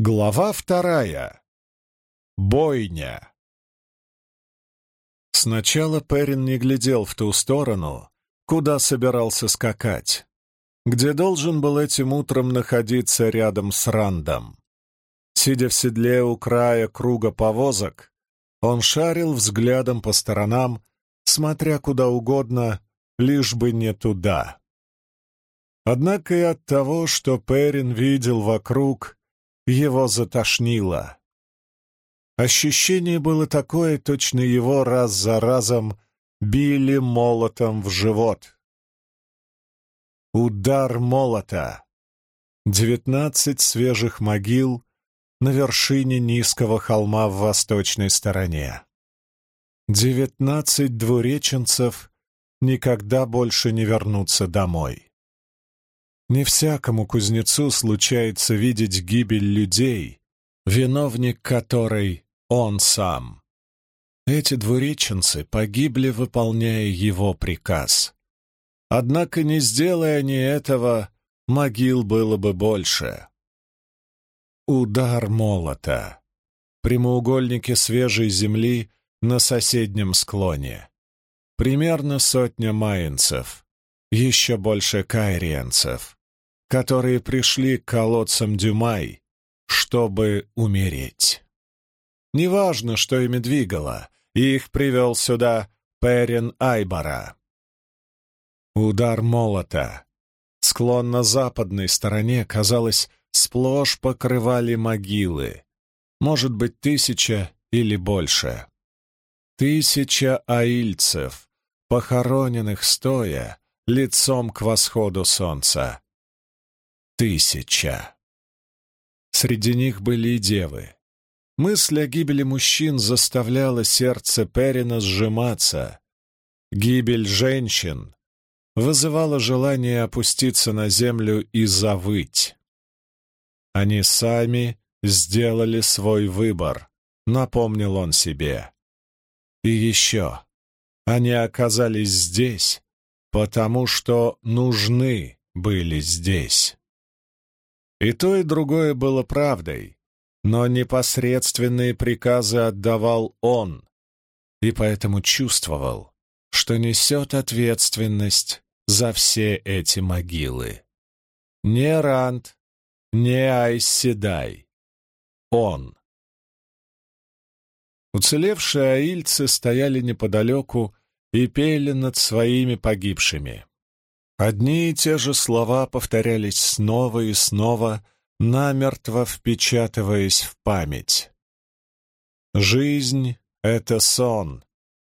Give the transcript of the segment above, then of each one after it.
Глава вторая. Бойня. Сначала Перин не глядел в ту сторону, куда собирался скакать, где должен был этим утром находиться рядом с Рандом. Сидя в седле у края круга повозок, он шарил взглядом по сторонам, смотря куда угодно, лишь бы не туда. Однако и от того, что Перин видел вокруг, его затошнило. Ощущение было такое, точно его раз за разом били молотом в живот. Удар молота. Девятнадцать свежих могил на вершине низкого холма в восточной стороне. Девятнадцать двуреченцев никогда больше не вернутся домой. Не всякому кузнецу случается видеть гибель людей, виновник которой он сам. Эти двуреченцы погибли, выполняя его приказ. Однако, не сделая они этого, могил было бы больше. Удар молота. Прямоугольники свежей земли на соседнем склоне. Примерно сотня майнцев. Еще больше кайриенцев которые пришли к колодцам Дюмай, чтобы умереть. Неважно, что ими двигало, их привел сюда Перин Айбара. Удар молота. Склон на западной стороне, казалось, сплошь покрывали могилы. Может быть, тысяча или больше. Тысяча аильцев, похороненных стоя, лицом к восходу солнца тысяча. Среди них были и девы. Мысль о гибели мужчин заставляла сердце Перина сжиматься. Гибель женщин вызывала желание опуститься на землю и завыть. Они сами сделали свой выбор, напомнил он себе. И еще, они оказались здесь, потому что нужны были здесь. И то, и другое было правдой, но непосредственные приказы отдавал он, и поэтому чувствовал, что несет ответственность за все эти могилы. Не Ранд, не Айседай. Он. Уцелевшие аильцы стояли неподалеку и пели над своими погибшими. Одни и те же слова повторялись снова и снова, намертво впечатываясь в память. Жизнь — это сон,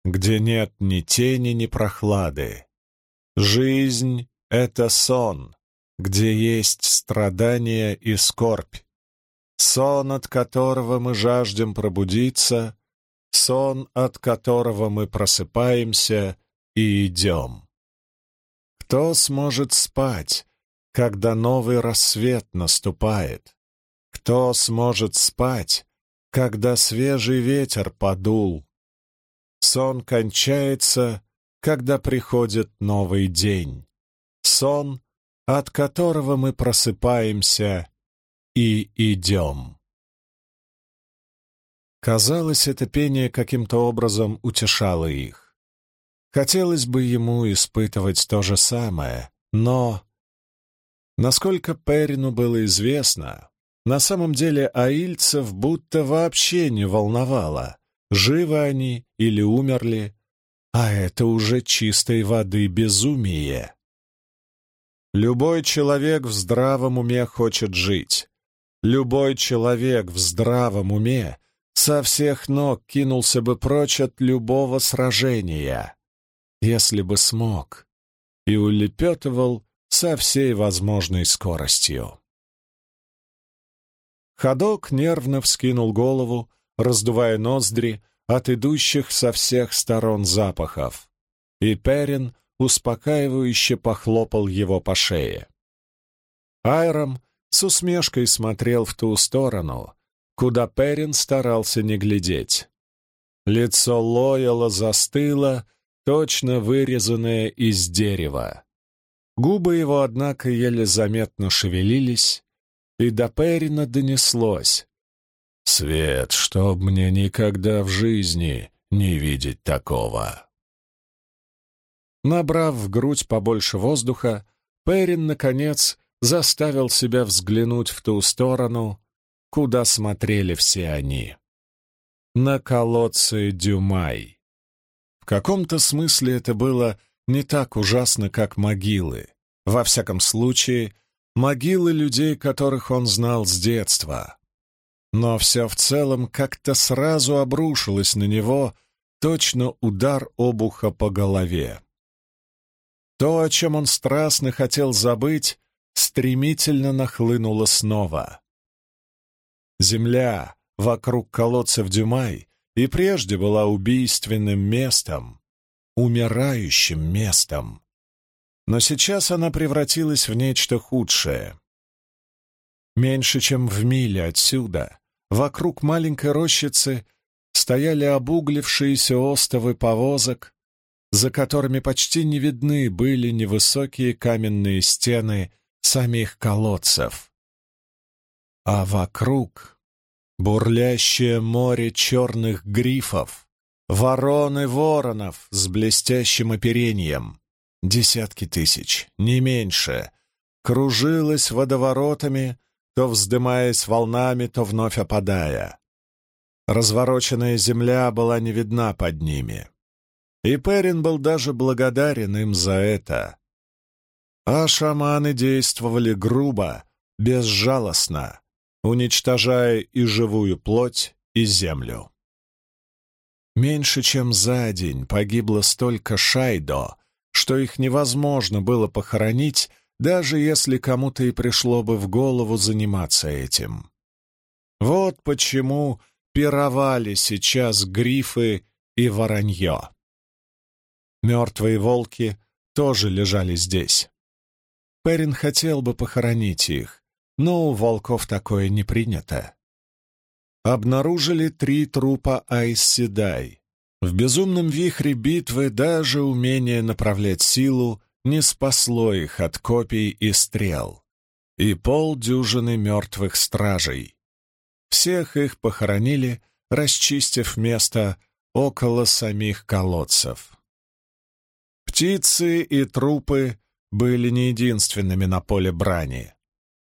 где нет ни тени, ни прохлады. Жизнь — это сон, где есть страдания и скорбь. Сон, от которого мы жаждем пробудиться, сон, от которого мы просыпаемся и идем. Кто сможет спать, когда новый рассвет наступает? Кто сможет спать, когда свежий ветер подул? Сон кончается, когда приходит новый день. Сон, от которого мы просыпаемся и идем. Казалось, это пение каким-то образом утешало их. Хотелось бы ему испытывать то же самое, но... Насколько Перину было известно, на самом деле аильцев будто вообще не волновало, живы они или умерли, а это уже чистой воды безумие. Любой человек в здравом уме хочет жить. Любой человек в здравом уме со всех ног кинулся бы прочь от любого сражения если бы смог, и улепетывал со всей возможной скоростью. Ходок нервно вскинул голову, раздувая ноздри от идущих со всех сторон запахов, и Перин успокаивающе похлопал его по шее. Айром с усмешкой смотрел в ту сторону, куда Перин старался не глядеть. Лицо Лояла застыло, точно вырезанное из дерева. Губы его, однако, еле заметно шевелились, и до Перина донеслось. «Свет, чтоб мне никогда в жизни не видеть такого!» Набрав в грудь побольше воздуха, Перин, наконец, заставил себя взглянуть в ту сторону, куда смотрели все они. На колодцы Дюмай. В каком-то смысле это было не так ужасно, как могилы. Во всяком случае, могилы людей, которых он знал с детства. Но все в целом как-то сразу обрушилось на него, точно удар обуха по голове. То, о чем он страстно хотел забыть, стремительно нахлынуло снова. Земля вокруг колодцев Дюмай и прежде была убийственным местом, умирающим местом. Но сейчас она превратилась в нечто худшее. Меньше чем в миле отсюда, вокруг маленькой рощицы, стояли обуглившиеся остовы повозок, за которыми почти не видны были невысокие каменные стены самих колодцев. А вокруг бурлящее море черных грифов, вороны воронов с блестящим оперением, десятки тысяч, не меньше, кружилось водоворотами, то вздымаясь волнами, то вновь опадая. Развороченная земля была не видна под ними. И Перин был даже благодарен им за это. А шаманы действовали грубо, безжалостно, уничтожая и живую плоть, и землю. Меньше чем за день погибло столько шайдо, что их невозможно было похоронить, даже если кому-то и пришло бы в голову заниматься этим. Вот почему пировали сейчас грифы и воронье. Мертвые волки тоже лежали здесь. Перин хотел бы похоронить их, но у волков такое не принято. Обнаружили три трупа Айсседай. В безумном вихре битвы даже умение направлять силу не спасло их от копий и стрел. И полдюжины мертвых стражей. Всех их похоронили, расчистив место около самих колодцев. Птицы и трупы были не единственными на поле брани.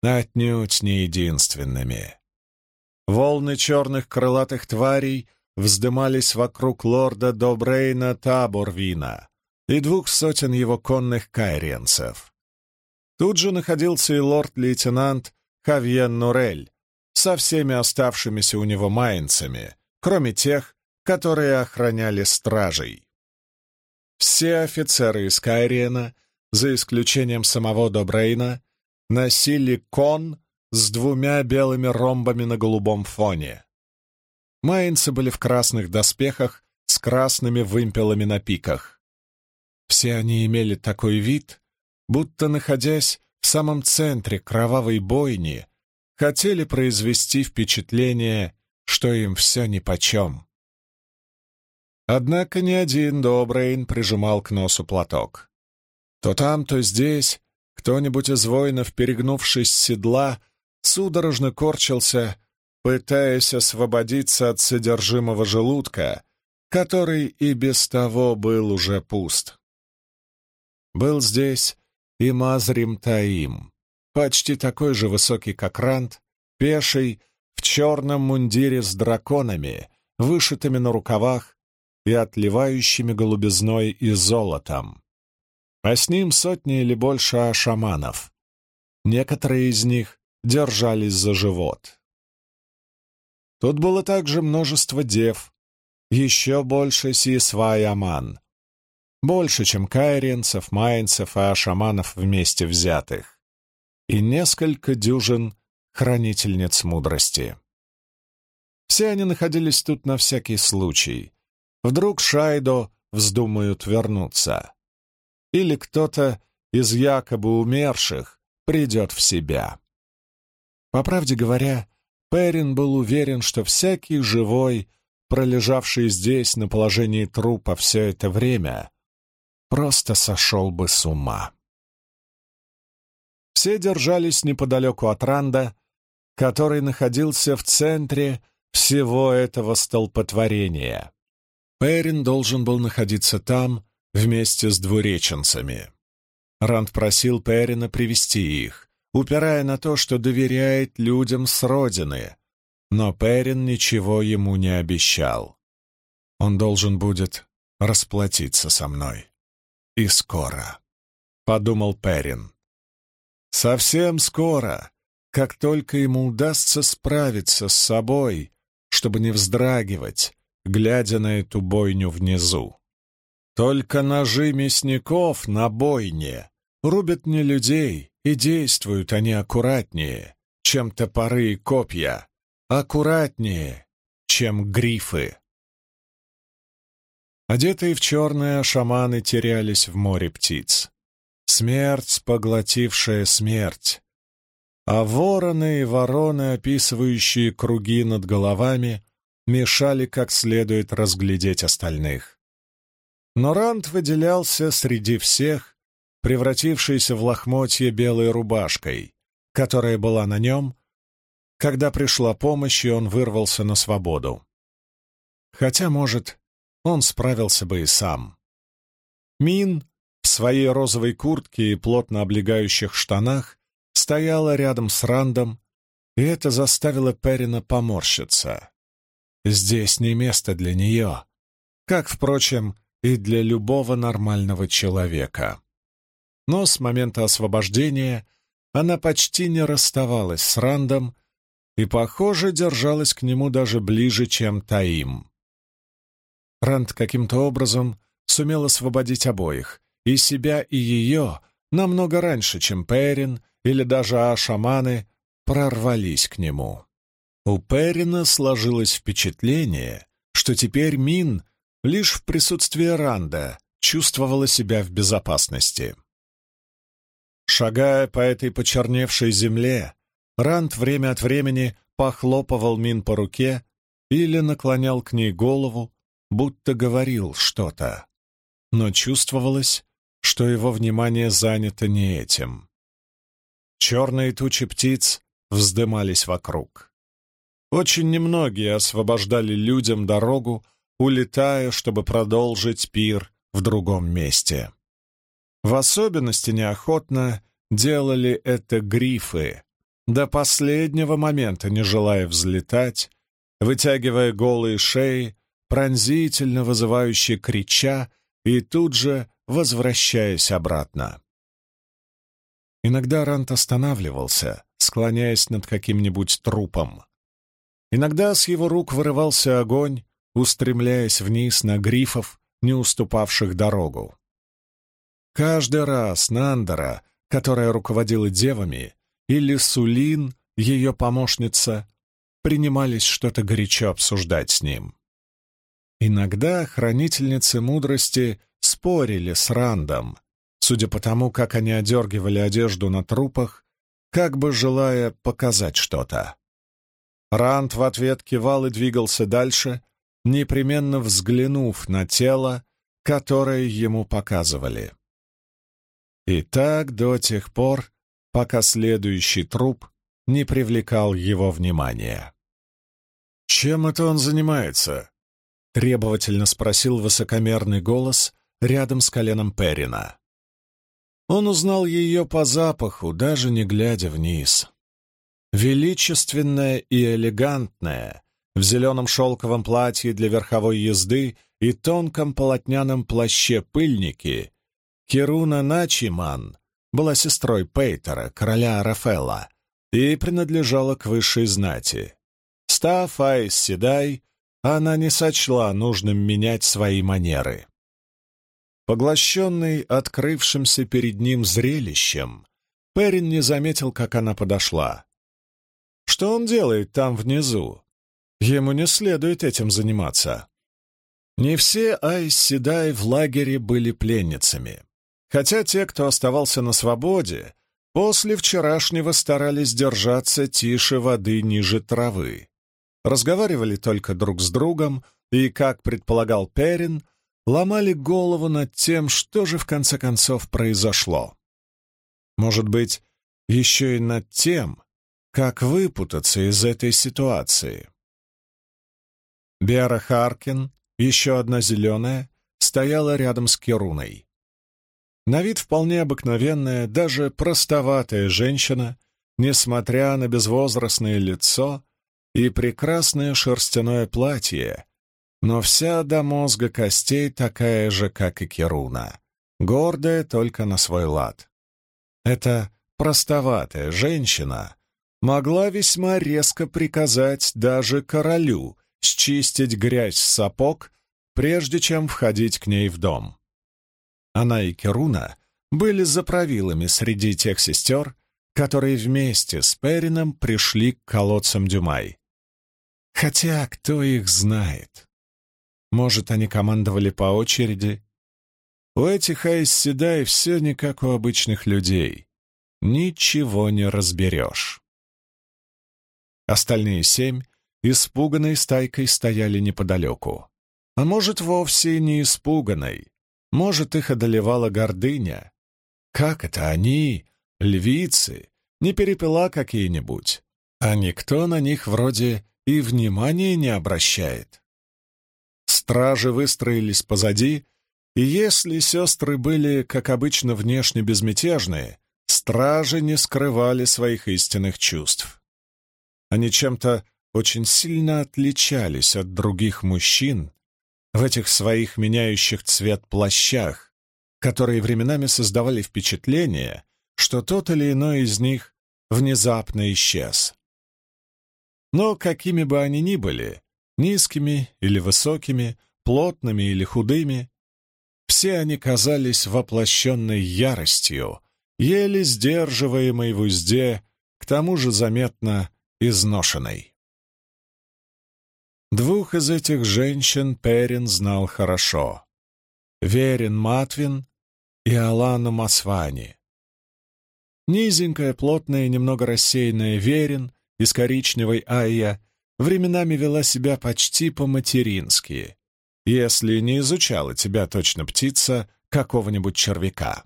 Отнюдь не единственными. Волны черных крылатых тварей вздымались вокруг лорда Добрейна Таборвина и двух сотен его конных кайренцев. Тут же находился и лорд-лейтенант Хавьен Нурель со всеми оставшимися у него майнцами, кроме тех, которые охраняли стражей. Все офицеры из Кайриена, за исключением самого Добрейна, носили кон с двумя белыми ромбами на голубом фоне. Майнцы были в красных доспехах с красными вымпелами на пиках. Все они имели такой вид, будто, находясь в самом центре кровавой бойни, хотели произвести впечатление, что им все нипочем. Однако ни один Добрейн прижимал к носу платок. То там, то здесь кто-нибудь из воинов, перегнувшись с седла, судорожно корчился, пытаясь освободиться от содержимого желудка, который и без того был уже пуст. Был здесь и Мазрим Таим, почти такой же высокий, как Рант, пеший, в черном мундире с драконами, вышитыми на рукавах и отливающими голубизной и золотом. А с ним сотни или больше ашаманов. Некоторые из них держались за живот. Тут было также множество дев, еще больше сисвай-аман, больше, чем кайренцев, майнцев и ашаманов вместе взятых, и несколько дюжин хранительниц мудрости. Все они находились тут на всякий случай. Вдруг Шайдо вздумают вернуться. Или кто-то из якобы умерших придет в себя. По правде говоря, Перин был уверен, что всякий живой, пролежавший здесь на положении трупа все это время, просто сошел бы с ума. Все держались неподалеку от Ранда, который находился в центре всего этого столпотворения. Перин должен был находиться там вместе с двуреченцами. Ранд просил Перина привести их, упирая на то, что доверяет людям с родины, но Перин ничего ему не обещал. Он должен будет расплатиться со мной. И скоро, — подумал Перин. Совсем скоро, как только ему удастся справиться с собой, чтобы не вздрагивать, глядя на эту бойню внизу. Только ножи мясников на бойне рубят не людей, и действуют они аккуратнее, чем топоры и копья, аккуратнее, чем грифы. Одетые в черное, шаманы терялись в море птиц. Смерть, поглотившая смерть. А вороны и вороны, описывающие круги над головами, мешали как следует разглядеть остальных. Но Рант выделялся среди всех, превратившийся в лохмотье белой рубашкой, которая была на нем, когда пришла помощь, и он вырвался на свободу. Хотя, может, он справился бы и сам. Мин в своей розовой куртке и плотно облегающих штанах стояла рядом с Рандом, и это заставило Перина поморщиться. Здесь не место для нее, как, впрочем, и для любого нормального человека. Но с момента освобождения она почти не расставалась с Рандом и, похоже, держалась к нему даже ближе, чем Таим. Ранд каким-то образом сумел освободить обоих, и себя, и ее, намного раньше, чем Перин или даже Ашаманы прорвались к нему. У Перина сложилось впечатление, что теперь Мин лишь в присутствии Ранда чувствовала себя в безопасности. Шагая по этой почерневшей земле, Ранд время от времени похлопывал Мин по руке или наклонял к ней голову, будто говорил что-то. Но чувствовалось, что его внимание занято не этим. Черные тучи птиц вздымались вокруг. Очень немногие освобождали людям дорогу, улетая, чтобы продолжить пир в другом месте. В особенности неохотно делали это грифы, до последнего момента не желая взлетать, вытягивая голые шеи, пронзительно вызывающе крича и тут же возвращаясь обратно. Иногда Рант останавливался, склоняясь над каким-нибудь трупом. Иногда с его рук вырывался огонь, устремляясь вниз на грифов, не уступавших дорогу. Каждый раз Нандера, которая руководила девами, или Сулин, ее помощница, принимались что-то горячо обсуждать с ним. Иногда хранительницы мудрости спорили с Рандом, судя по тому, как они одергивали одежду на трупах, как бы желая показать что-то. Ранд в ответ кивал и двигался дальше, непременно взглянув на тело, которое ему показывали. И так до тех пор, пока следующий труп не привлекал его внимания. «Чем это он занимается?» — требовательно спросил высокомерный голос рядом с коленом Перина. Он узнал ее по запаху, даже не глядя вниз. Величественная и элегантная, в зеленом шелковом платье для верховой езды и тонком полотняном плаще пыльники Кируна Начиман была сестрой Пейтера, короля Рафела, и принадлежала к высшей знати. Став Айс Седай, она не сочла нужным менять свои манеры. Поглощенный открывшимся перед ним зрелищем, Перин не заметил, как она подошла. Что он делает там внизу? Ему не следует этим заниматься. Не все Айс Седай в лагере были пленницами. Хотя те, кто оставался на свободе, после вчерашнего старались держаться тише воды ниже травы. Разговаривали только друг с другом и, как предполагал Перин, ломали голову над тем, что же в конце концов произошло. Может быть, еще и над тем, как выпутаться из этой ситуации. Бера Харкин, еще одна зеленая, стояла рядом с Керуной. На вид вполне обыкновенная, даже простоватая женщина, несмотря на безвозрастное лицо и прекрасное шерстяное платье, но вся до мозга костей такая же, как и Керуна, гордая только на свой лад. Эта простоватая женщина могла весьма резко приказать даже королю счистить грязь с сапог, прежде чем входить к ней в дом. Она и Керуна были заправилами среди тех сестер, которые вместе с Перином пришли к колодцам Дюмай. Хотя кто их знает? Может, они командовали по очереди? У этих Айсседай все не как у обычных людей. Ничего не разберешь. Остальные семь испуганной стайкой стояли неподалеку. А может, вовсе не испуганной. Может, их одолевала гордыня. Как это они, львицы, не перепила какие-нибудь, а никто на них вроде и внимания не обращает. Стражи выстроились позади, и если сестры были, как обычно, внешне безмятежные, стражи не скрывали своих истинных чувств. Они чем-то очень сильно отличались от других мужчин в этих своих меняющих цвет плащах, которые временами создавали впечатление, что тот или иной из них внезапно исчез. Но какими бы они ни были, низкими или высокими, плотными или худыми, все они казались воплощенной яростью, еле сдерживаемой в узде, к тому же заметно изношенной. Двух из этих женщин Перин знал хорошо. Верин Матвин и Алану Масвани. Низенькая, плотная, немного рассеянная Верин из коричневой Айя временами вела себя почти по-матерински, если не изучала тебя точно птица какого-нибудь червяка.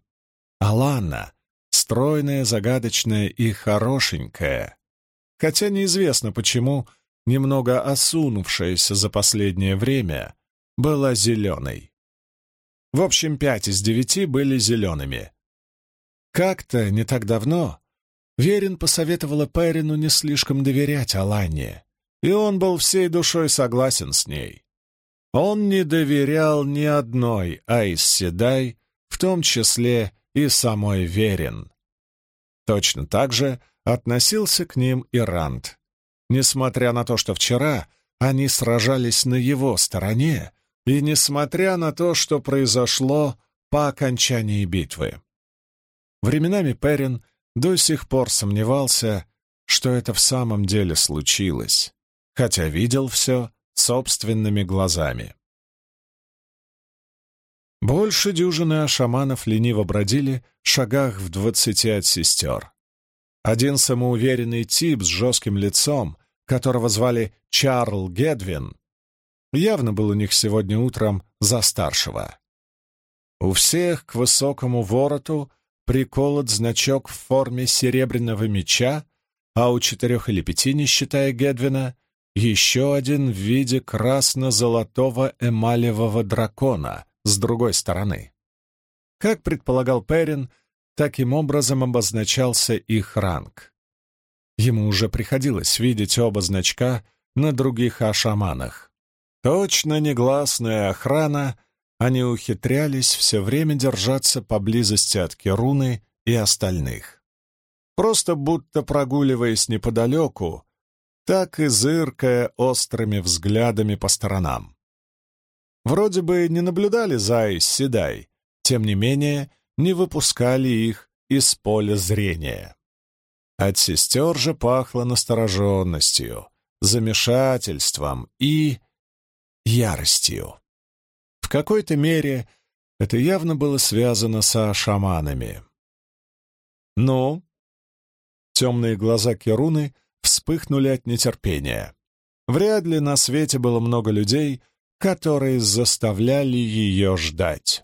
Алана — стройная, загадочная и хорошенькая, хотя неизвестно почему, немного осунувшаяся за последнее время, была зеленой. В общем, пять из девяти были зелеными. Как-то, не так давно, Верин посоветовала Перину не слишком доверять Алане, и он был всей душой согласен с ней. Он не доверял ни одной Айс Седай, в том числе и самой Верин. Точно так же относился к ним и Ранд. Несмотря на то, что вчера они сражались на его стороне, и несмотря на то, что произошло по окончании битвы. Временами Перин до сих пор сомневался, что это в самом деле случилось, хотя видел все собственными глазами. Больше дюжины ашаманов лениво бродили шагах в двадцати от сестер. Один самоуверенный тип с жестким лицом, которого звали Чарл Гедвин, явно был у них сегодня утром за старшего. У всех к высокому вороту приколот значок в форме серебряного меча, а у четырех или пяти, не считая Гедвина, еще один в виде красно-золотого эмалевого дракона с другой стороны. Как предполагал Перин, таким образом обозначался их ранг. Ему уже приходилось видеть оба значка на других ашаманах. Точно негласная охрана, они ухитрялись все время держаться поблизости от Керуны и остальных. Просто будто прогуливаясь неподалеку, так и зыркая острыми взглядами по сторонам. Вроде бы не наблюдали за Ис Седай, тем не менее не выпускали их из поля зрения. От сестер же пахло настороженностью, замешательством и яростью. В какой-то мере это явно было связано со шаманами. «Ну?» Темные глаза Керуны вспыхнули от нетерпения. Вряд ли на свете было много людей, которые заставляли ее ждать.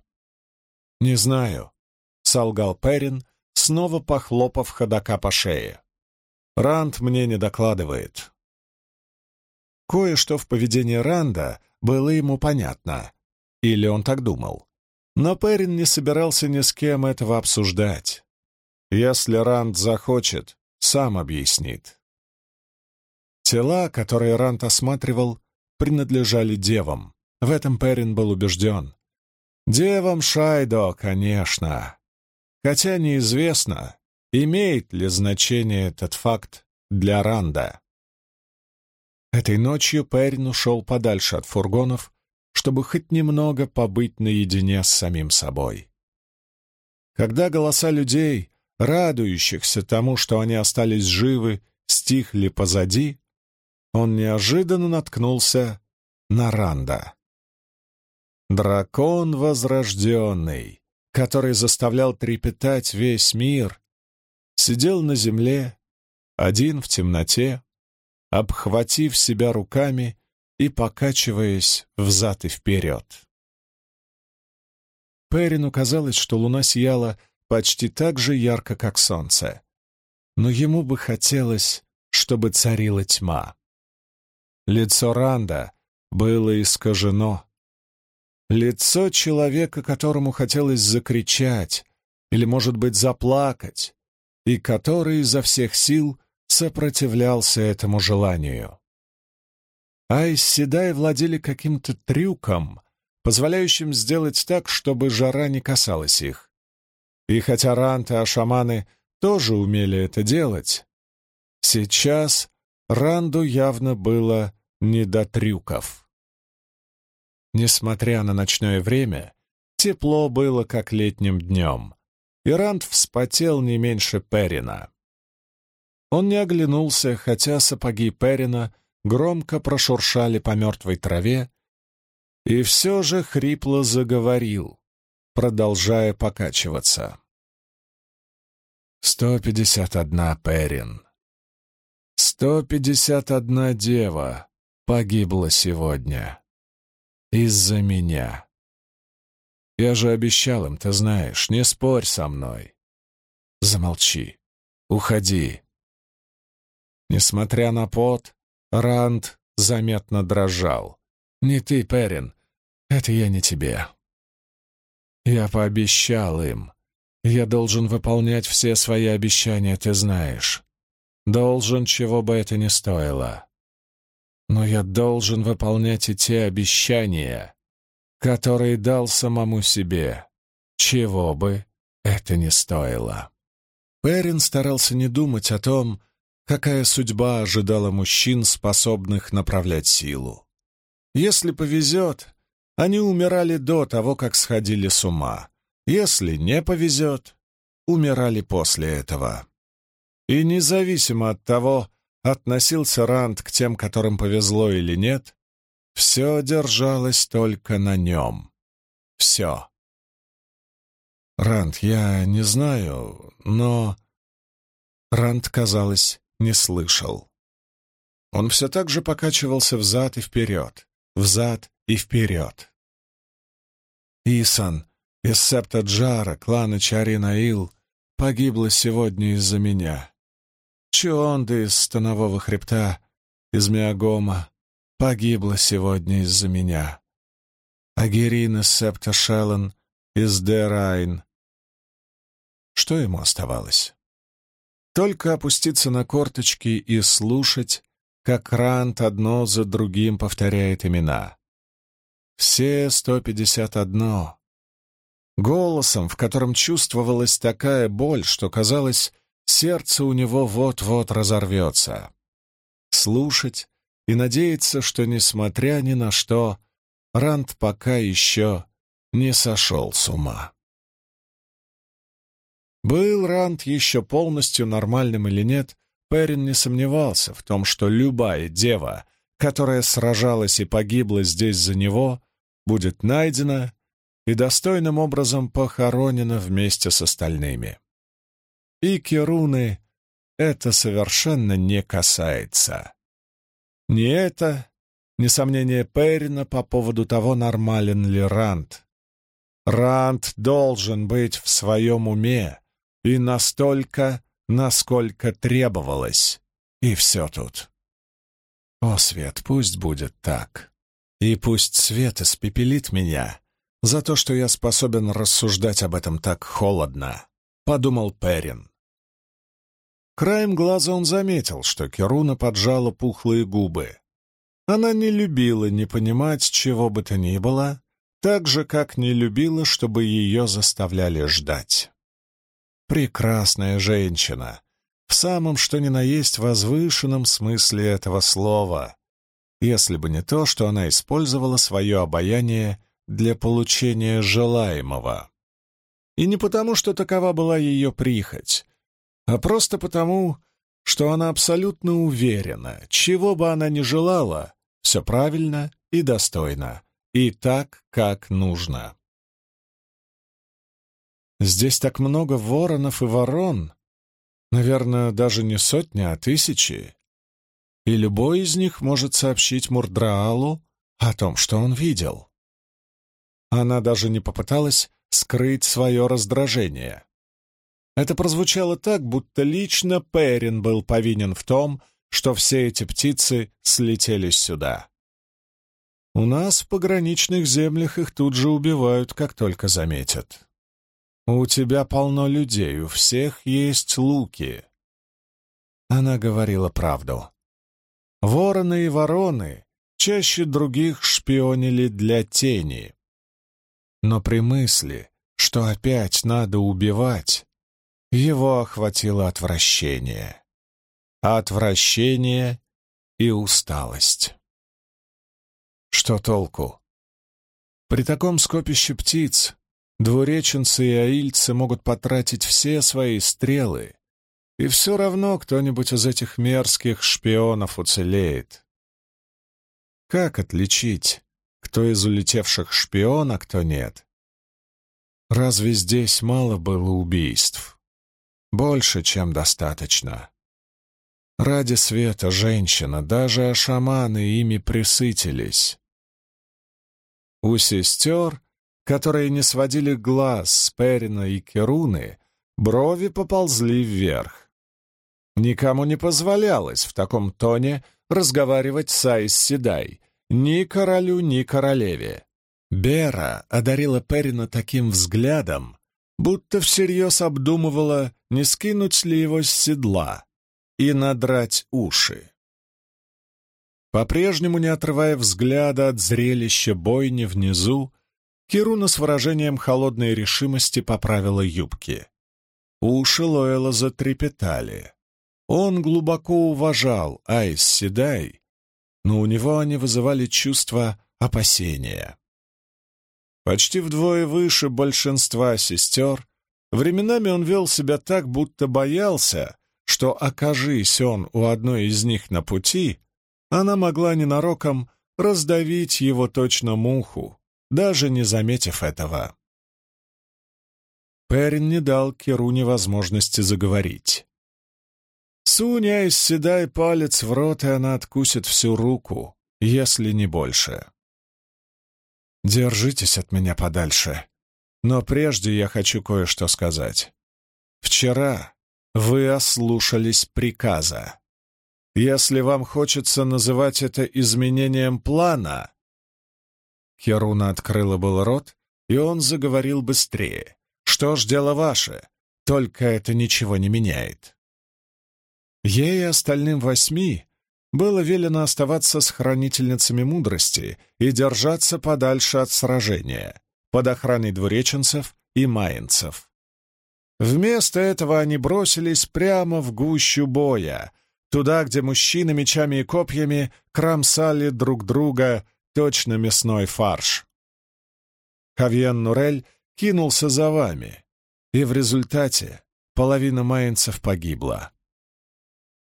«Не знаю», — солгал Перин, снова похлопав ходока по шее. Ранд мне не докладывает. Кое-что в поведении Ранда было ему понятно, или он так думал. Но Перин не собирался ни с кем этого обсуждать. Если Ранд захочет, сам объяснит. Тела, которые Ранд осматривал, принадлежали девам. В этом Перин был убежден. Девам Шайдо, конечно. Хотя неизвестно, имеет ли значение этот факт для Ранда. Этой ночью Перин ушел подальше от фургонов, чтобы хоть немного побыть наедине с самим собой. Когда голоса людей, радующихся тому, что они остались живы, стихли позади, он неожиданно наткнулся на Ранда. Дракон возрожденный, который заставлял трепетать весь мир, сидел на земле, один в темноте, обхватив себя руками и покачиваясь взад и вперед. Перину казалось, что луна сияла почти так же ярко, как солнце. Но ему бы хотелось, чтобы царила тьма. Лицо Ранда было искажено. Лицо человека, которому хотелось закричать или, может быть, заплакать, и который изо всех сил сопротивлялся этому желанию. Айс Седай владели каким-то трюком, позволяющим сделать так, чтобы жара не касалась их. И хотя ранты а шаманы тоже умели это делать, сейчас Ранду явно было не до трюков. Несмотря на ночное время, тепло было как летним днем, и Ранд вспотел не меньше Перина. Он не оглянулся, хотя сапоги Перина громко прошуршали по мертвой траве, и все же хрипло заговорил, продолжая покачиваться. «Сто пятьдесят одна Перин. Сто пятьдесят одна дева погибла сегодня. Из-за меня. Я же обещал им, ты знаешь, не спорь со мной. Замолчи. Уходи. Несмотря на пот, Ранд заметно дрожал. «Не ты, Перин, это я не тебе. Я пообещал им. Я должен выполнять все свои обещания, ты знаешь. Должен, чего бы это ни стоило. Но я должен выполнять и те обещания, которые дал самому себе, чего бы это ни стоило». Перин старался не думать о том, какая судьба ожидала мужчин, способных направлять силу. Если повезет, они умирали до того, как сходили с ума. Если не повезет, умирали после этого. И независимо от того, относился Ранд к тем, которым повезло или нет, все держалось только на нем. Все. Ранд, я не знаю, но... Ранд, казалось, не слышал. Он все так же покачивался взад и вперед, взад и вперед. Исан из септа Джара, клана Чаринаил, погибла сегодня из-за меня. Чионда из Станового хребта, из Миагома, погибла сегодня из-за меня. Агирин из септа Шеллен, из Дерайн. Что ему оставалось? Только опуститься на корточки и слушать, как Рант одно за другим повторяет имена. Все сто пятьдесят одно. Голосом, в котором чувствовалась такая боль, что, казалось, сердце у него вот-вот разорвется. Слушать и надеяться, что, несмотря ни на что, Рант пока еще не сошел с ума. Был Ранд еще полностью нормальным или нет, Перин не сомневался в том, что любая дева, которая сражалась и погибла здесь за него, будет найдена и достойным образом похоронена вместе с остальными. И Керуны это совершенно не касается. Ни это, ни сомнение Перина по поводу того, нормален ли Ранд. Ранд должен быть в своем уме, и настолько, насколько требовалось. и все тут. О, Свет, пусть будет так. И пусть Свет испепелит меня за то, что я способен рассуждать об этом так холодно, — подумал Перин. Краем глаза он заметил, что Керуна поджала пухлые губы. Она не любила не понимать чего бы то ни было, так же, как не любила, чтобы ее заставляли ждать. Прекрасная женщина, в самом что ни на есть возвышенном смысле этого слова, если бы не то, что она использовала свое обаяние для получения желаемого. И не потому, что такова была ее прихоть, а просто потому, что она абсолютно уверена, чего бы она ни желала, все правильно и достойно, и так, как нужно. Здесь так много воронов и ворон, наверное, даже не сотни, а тысячи, и любой из них может сообщить Мурдраалу о том, что он видел. Она даже не попыталась скрыть свое раздражение. Это прозвучало так, будто лично Перин был повинен в том, что все эти птицы слетели сюда. У нас в пограничных землях их тут же убивают, как только заметят. У тебя полно людей, у всех есть луки. Она говорила правду. Вороны и вороны чаще других шпионили для тени. Но при мысли, что опять надо убивать, его охватило отвращение. Отвращение и усталость. Что толку? При таком скопище птиц двуреченцы и аильцы могут потратить все свои стрелы, и все равно кто-нибудь из этих мерзких шпионов уцелеет. Как отличить, кто из улетевших шпион, а кто нет? Разве здесь мало было убийств? Больше, чем достаточно. Ради света женщина, даже шаманы ими присытились. У сестер, которые не сводили глаз с Перина и Керуны, брови поползли вверх. Никому не позволялось в таком тоне разговаривать с Айс ни королю, ни королеве. Бера одарила Перина таким взглядом, будто всерьез обдумывала, не скинуть ли его с седла и надрать уши. По-прежнему не отрывая взгляда от зрелища бойни внизу, Кируна с выражением холодной решимости поправила юбки. Уши Лоэла затрепетали. Он глубоко уважал Айс Седай, но у него они вызывали чувство опасения. Почти вдвое выше большинства сестер, временами он вел себя так, будто боялся, что, окажись он у одной из них на пути, она могла ненароком раздавить его точно муху, даже не заметив этого. Перин не дал Керуне возможности заговорить. Суня исседай палец в рот, и она откусит всю руку, если не больше. Держитесь от меня подальше. Но прежде я хочу кое-что сказать. Вчера вы ослушались приказа. Если вам хочется называть это изменением плана...» Херуна открыла был рот, и он заговорил быстрее. «Что ж, дело ваше, только это ничего не меняет». Ей и остальным восьми было велено оставаться с хранительницами мудрости и держаться подальше от сражения, под охраной двуреченцев и майнцев. Вместо этого они бросились прямо в гущу боя, Туда, где мужчины мечами и копьями кромсали друг друга, точно мясной фарш. Хавьен Нурель кинулся за вами, и в результате половина майнцев погибла.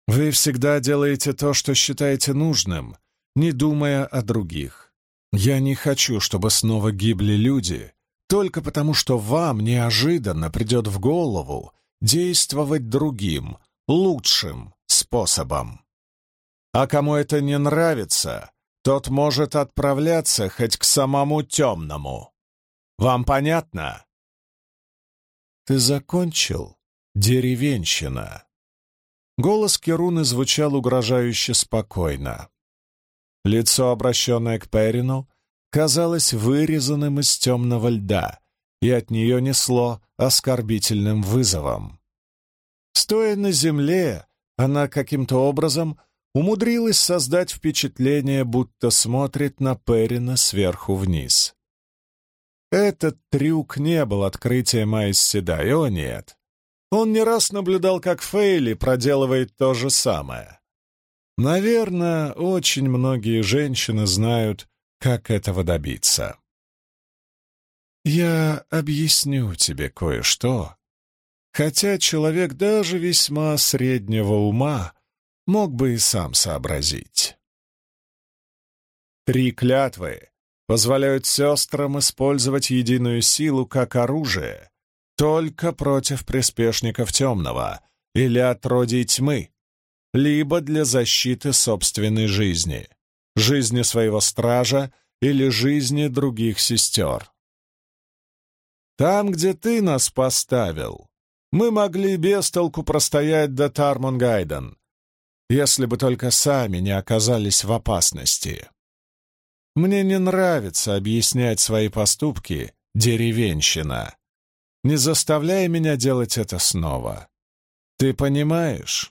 Вы всегда делаете то, что считаете нужным, не думая о других. Я не хочу, чтобы снова гибли люди, только потому что вам неожиданно придет в голову действовать другим, лучшим, способом. А кому это не нравится, тот может отправляться хоть к самому темному. Вам понятно? Ты закончил, деревенщина? Голос Керуны звучал угрожающе спокойно. Лицо, обращенное к Перину, казалось вырезанным из темного льда, и от нее несло оскорбительным вызовом. Стоя на земле, она каким-то образом умудрилась создать впечатление, будто смотрит на Перина сверху вниз. Этот трюк не был открытием Айс Седай, о нет. Он не раз наблюдал, как Фейли проделывает то же самое. Наверное, очень многие женщины знают, как этого добиться. Я объясню тебе кое-что, хотя человек даже весьма среднего ума мог бы и сам сообразить. Три клятвы позволяют сестрам использовать единую силу как оружие только против приспешников темного или отродий тьмы, либо для защиты собственной жизни, жизни своего стража или жизни других сестер. Там, где ты нас поставил, мы могли без толку простоять до Тармонгайден, если бы только сами не оказались в опасности. Мне не нравится объяснять свои поступки, деревенщина. Не заставляй меня делать это снова. Ты понимаешь?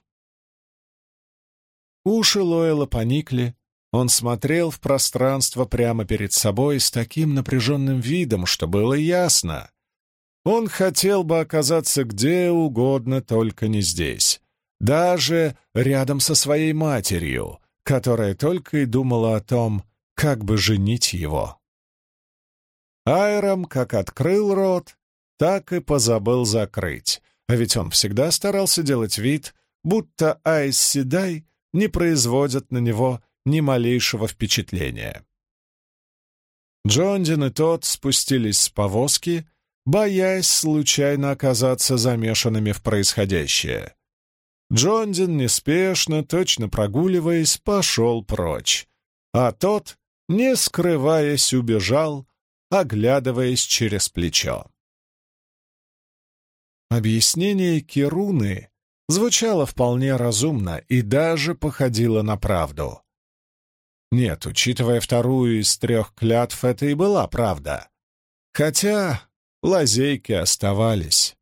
Уши Лойла поникли, он смотрел в пространство прямо перед собой с таким напряженным видом, что было ясно. Он хотел бы оказаться где угодно, только не здесь. Даже рядом со своей матерью, которая только и думала о том, как бы женить его. Айрам как открыл рот, так и позабыл закрыть, а ведь он всегда старался делать вид, будто Айс Седай не производят на него ни малейшего впечатления. Джондин и тот спустились с повозки, боясь случайно оказаться замешанными в происходящее. Джондин неспешно, точно прогуливаясь, пошел прочь, а тот, не скрываясь, убежал, оглядываясь через плечо. Объяснение Кируны звучало вполне разумно и даже походило на правду. Нет, учитывая вторую из трех клятв, это и была правда. Хотя лазейки оставались.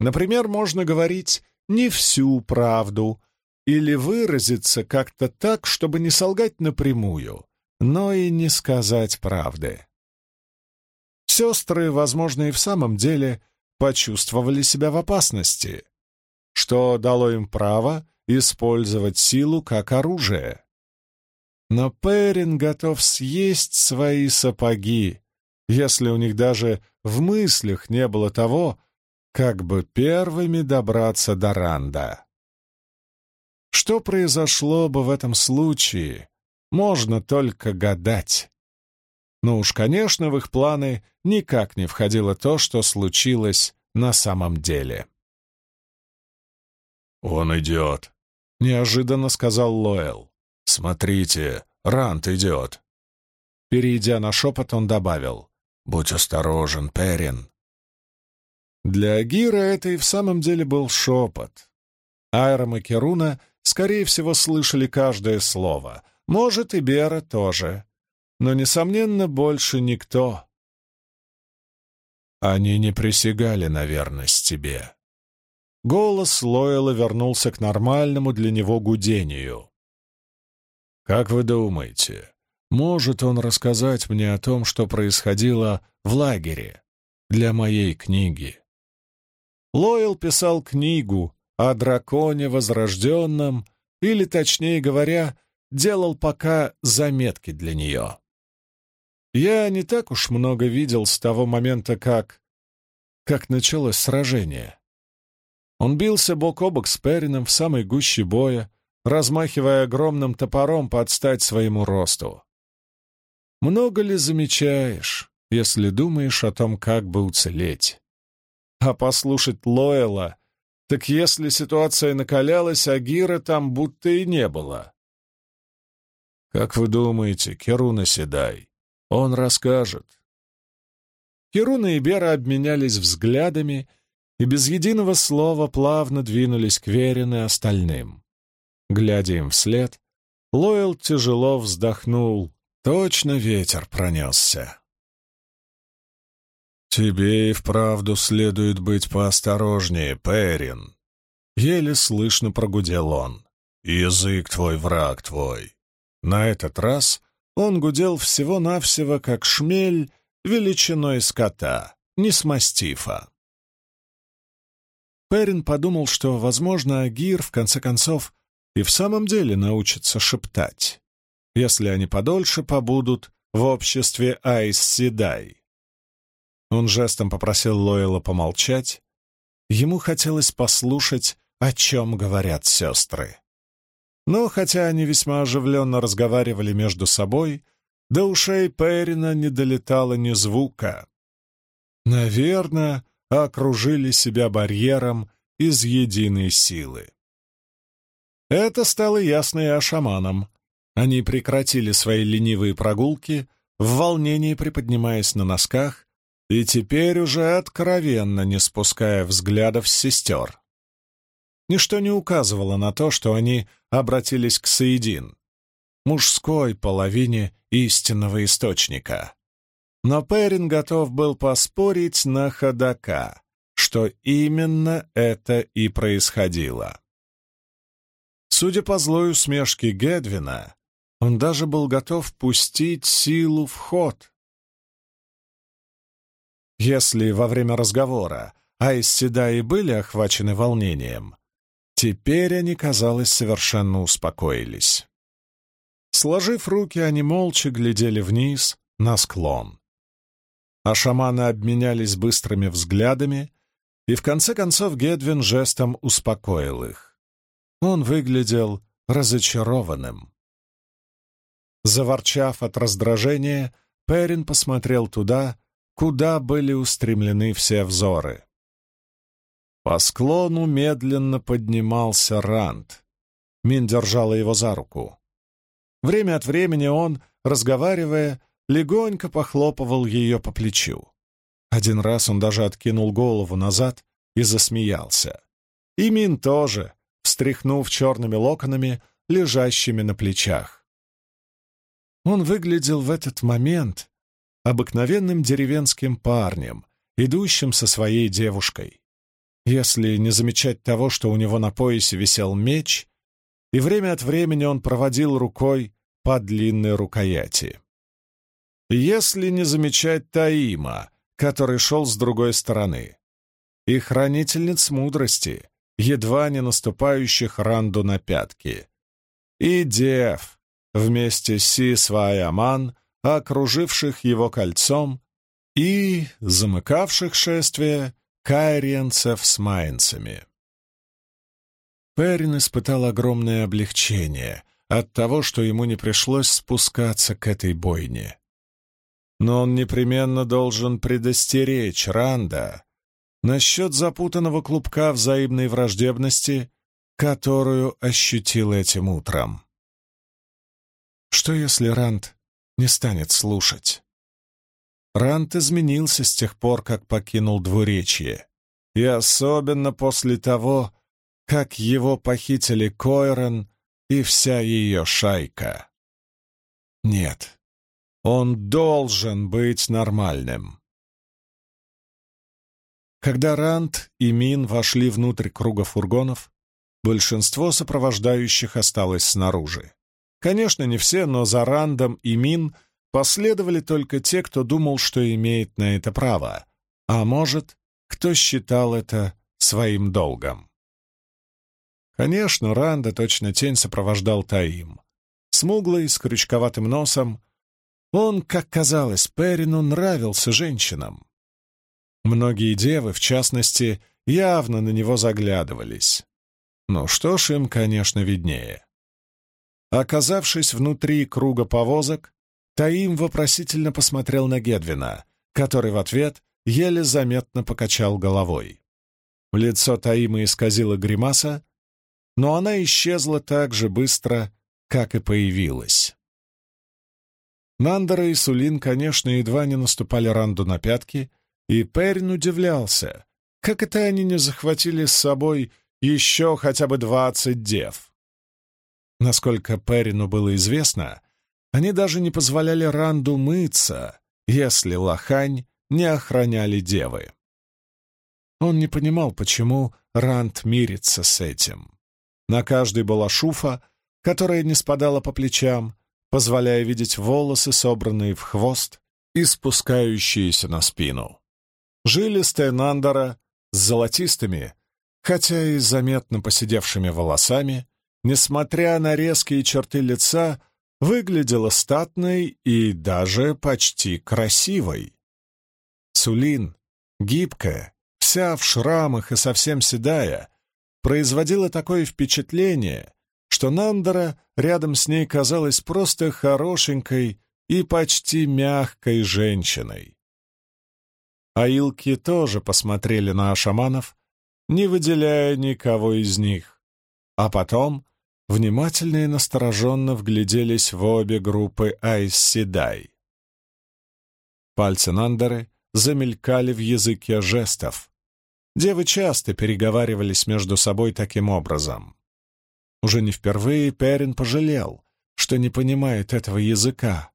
Например, можно говорить не всю правду или выразиться как-то так, чтобы не солгать напрямую, но и не сказать правды. Сестры, возможно, и в самом деле почувствовали себя в опасности, что дало им право использовать силу как оружие. Но Перин готов съесть свои сапоги, если у них даже в мыслях не было того, как бы первыми добраться до Ранда. Что произошло бы в этом случае, можно только гадать. Но уж, конечно, в их планы никак не входило то, что случилось на самом деле. «Он идет», — неожиданно сказал Лоэл. «Смотрите, Рант идет». Перейдя на шепот, он добавил. «Будь осторожен, Перин». Для Агира это и в самом деле был шепот. Айром и Керуна, скорее всего, слышали каждое слово. Может, и Бера тоже. Но, несомненно, больше никто. Они не присягали на верность тебе. Голос Лойла вернулся к нормальному для него гудению. «Как вы думаете, может он рассказать мне о том, что происходило в лагере для моей книги?» Лойл писал книгу о драконе возрожденном, или, точнее говоря, делал пока заметки для нее. Я не так уж много видел с того момента, как... как началось сражение. Он бился бок о бок с Перином в самой гуще боя, размахивая огромным топором под стать своему росту. Много ли замечаешь, если думаешь о том, как бы уцелеть? А послушать Лоэла, так если ситуация накалялась, а Гира там будто и не было. Как вы думаете, Керуна Седай, он расскажет? Керуна и Бера обменялись взглядами, и без единого слова плавно двинулись к Верин и остальным. Глядя им вслед, Лойл тяжело вздохнул. Точно ветер пронесся. «Тебе и вправду следует быть поосторожнее, Перин», — еле слышно прогудел он. «Язык твой, враг твой». На этот раз он гудел всего-навсего, как шмель величиной скота, не с мастифа. Перин подумал, что, возможно, Агир, в конце концов, и в самом деле научится шептать, если они подольше побудут в обществе Айс Седай. Он жестом попросил Лойла помолчать. Ему хотелось послушать, о чем говорят сестры. Но хотя они весьма оживленно разговаривали между собой, до ушей Перина не долетало ни звука. Наверное, окружили себя барьером из единой силы. Это стало ясно и ашаманам. Они прекратили свои ленивые прогулки, в волнении приподнимаясь на носках, и теперь уже откровенно не спуская взглядов с сестер. Ничто не указывало на то, что они обратились к Саидин, мужской половине истинного источника. Но Перин готов был поспорить на ходока, что именно это и происходило. Судя по злой усмешке Гедвина, он даже был готов пустить силу в ход. Если во время разговора Айсседа и были охвачены волнением, теперь они, казалось, совершенно успокоились. Сложив руки, они молча глядели вниз, на склон а шаманы обменялись быстрыми взглядами, и в конце концов Гедвин жестом успокоил их. Он выглядел разочарованным. Заворчав от раздражения, Перин посмотрел туда, куда были устремлены все взоры. По склону медленно поднимался Ранд. Мин держала его за руку. Время от времени он, разговаривая, легонько похлопывал ее по плечу. Один раз он даже откинул голову назад и засмеялся. И Мин тоже, встряхнув черными локонами, лежащими на плечах. Он выглядел в этот момент обыкновенным деревенским парнем, идущим со своей девушкой. Если не замечать того, что у него на поясе висел меч, и время от времени он проводил рукой по длинной рукояти если не замечать Таима, который шел с другой стороны, и хранительниц мудрости, едва не наступающих Ранду на пятки, и дев вместе с Сисваяман, окруживших его кольцом, и замыкавших шествие кайриенцев с майнцами. Перин испытал огромное облегчение от того, что ему не пришлось спускаться к этой бойне но он непременно должен предостеречь Ранда насчет запутанного клубка взаимной враждебности, которую ощутил этим утром. Что если Ранд не станет слушать? Ранд изменился с тех пор, как покинул двуречье, и особенно после того, как его похитили Койрон и вся ее шайка. Нет, он должен быть нормальным. Когда Ранд и Мин вошли внутрь круга фургонов, большинство сопровождающих осталось снаружи. Конечно, не все, но за Рандом и Мин последовали только те, кто думал, что имеет на это право, а может, кто считал это своим долгом. Конечно, Ранда точно тень сопровождал Таим. Смуглый, с крючковатым носом, он, как казалось Перину, нравился женщинам. Многие девы, в частности, явно на него заглядывались. Ну что ж, им, конечно, виднее. Оказавшись внутри круга повозок, Таим вопросительно посмотрел на Гедвина, который в ответ еле заметно покачал головой. Лицо Таима исказило гримаса, но она исчезла так же быстро, как и появилась. Нандера и Сулин, конечно, едва не наступали Ранду на пятки, и Перин удивлялся, Как это они не захватили с собой еще хотя бы двадцать дев? Насколько Перину было известно, они даже не позволяли Ранду мыться, если лохань не охраняли девы. Он не понимал, почему Ранд мирится с этим. На каждой была шуфа, которая не спадала по плечам, позволяя видеть волосы, собранные в хвост и спускающиеся на спину. Жилистая Нандора с золотистыми, хотя и заметно посидевшими волосами, несмотря на резкие черты лица, выглядела статной и даже почти красивой. Сулин, гибкая, вся в шрамах и совсем седая, производила такое впечатление, что Нандера рядом с ней казалась просто хорошенькой и почти мягкой женщиной. Аилки тоже посмотрели на шаманов, не выделяя никого из них, а потом внимательно и настороженно вгляделись в обе группы Айс-Седай. Пальцы Нандеры замелькали в языке жестов. Девы часто переговаривались между собой таким образом. Уже не впервые Перин пожалел, что не понимает этого языка.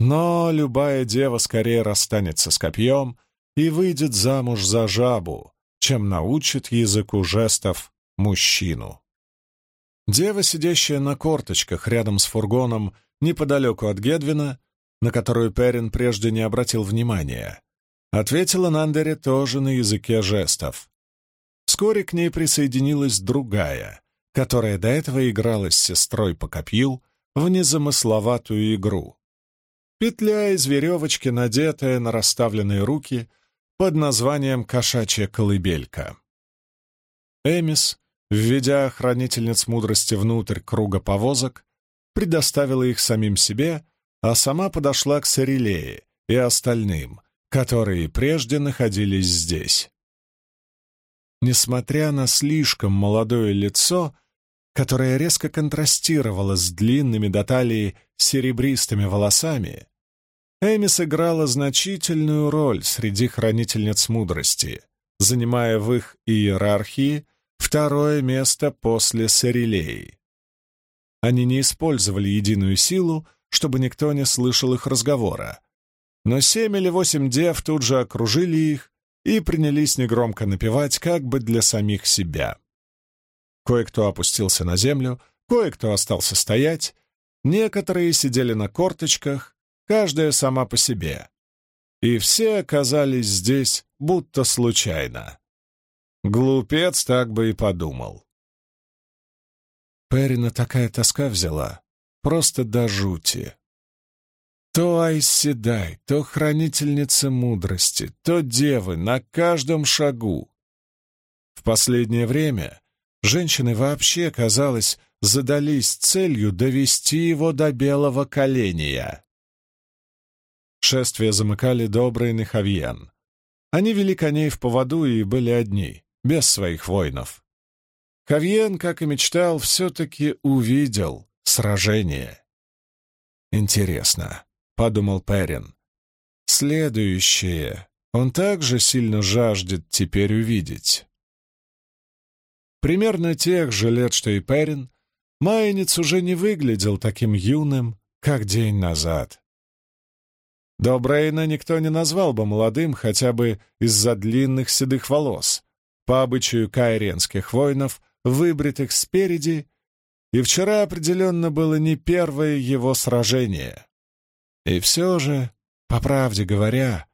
Но любая дева скорее расстанется с копьем и выйдет замуж за жабу, чем научит языку жестов мужчину. Дева, сидящая на корточках рядом с фургоном неподалеку от Гедвина, на которую Перин прежде не обратил внимания, ответила Нандере тоже на языке жестов. Вскоре к ней присоединилась другая, которая до этого играла с сестрой по копью в незамысловатую игру. Петля из веревочки, надетая на расставленные руки, под названием «Кошачья колыбелька». Эмис введя хранительниц мудрости внутрь круга повозок, предоставила их самим себе, а сама подошла к Сарелее и остальным, которые прежде находились здесь. Несмотря на слишком молодое лицо, которое резко контрастировало с длинными до талии серебристыми волосами, Эми сыграла значительную роль среди хранительниц мудрости, занимая в их иерархии второе место после Сарелеи. Они не использовали единую силу, чтобы никто не слышал их разговора, но семь или восемь дев тут же окружили их и принялись негромко напевать как бы для самих себя. Кое-кто опустился на землю, кое-кто остался стоять, некоторые сидели на корточках, каждая сама по себе. И все оказались здесь будто случайно. Глупец так бы и подумал. Перина такая тоска взяла, просто до жути. То Айседай, то хранительница мудрости, то девы на каждом шагу. В последнее время женщины вообще, казалось, задались целью довести его до белого коленя. Шествие замыкали добрые Нехавьен. Они вели коней в поводу и были одни без своих воинов. Хавьен, как и мечтал, все-таки увидел сражение. «Интересно», — подумал Перин, — «следующее он также сильно жаждет теперь увидеть». Примерно тех же лет, что и Перин, Майнец уже не выглядел таким юным, как день назад. До Брейна никто не назвал бы молодым хотя бы из-за длинных седых волос, по обычаю кайренских воинов, выбритых спереди, и вчера определенно было не первое его сражение. И все же, по правде говоря,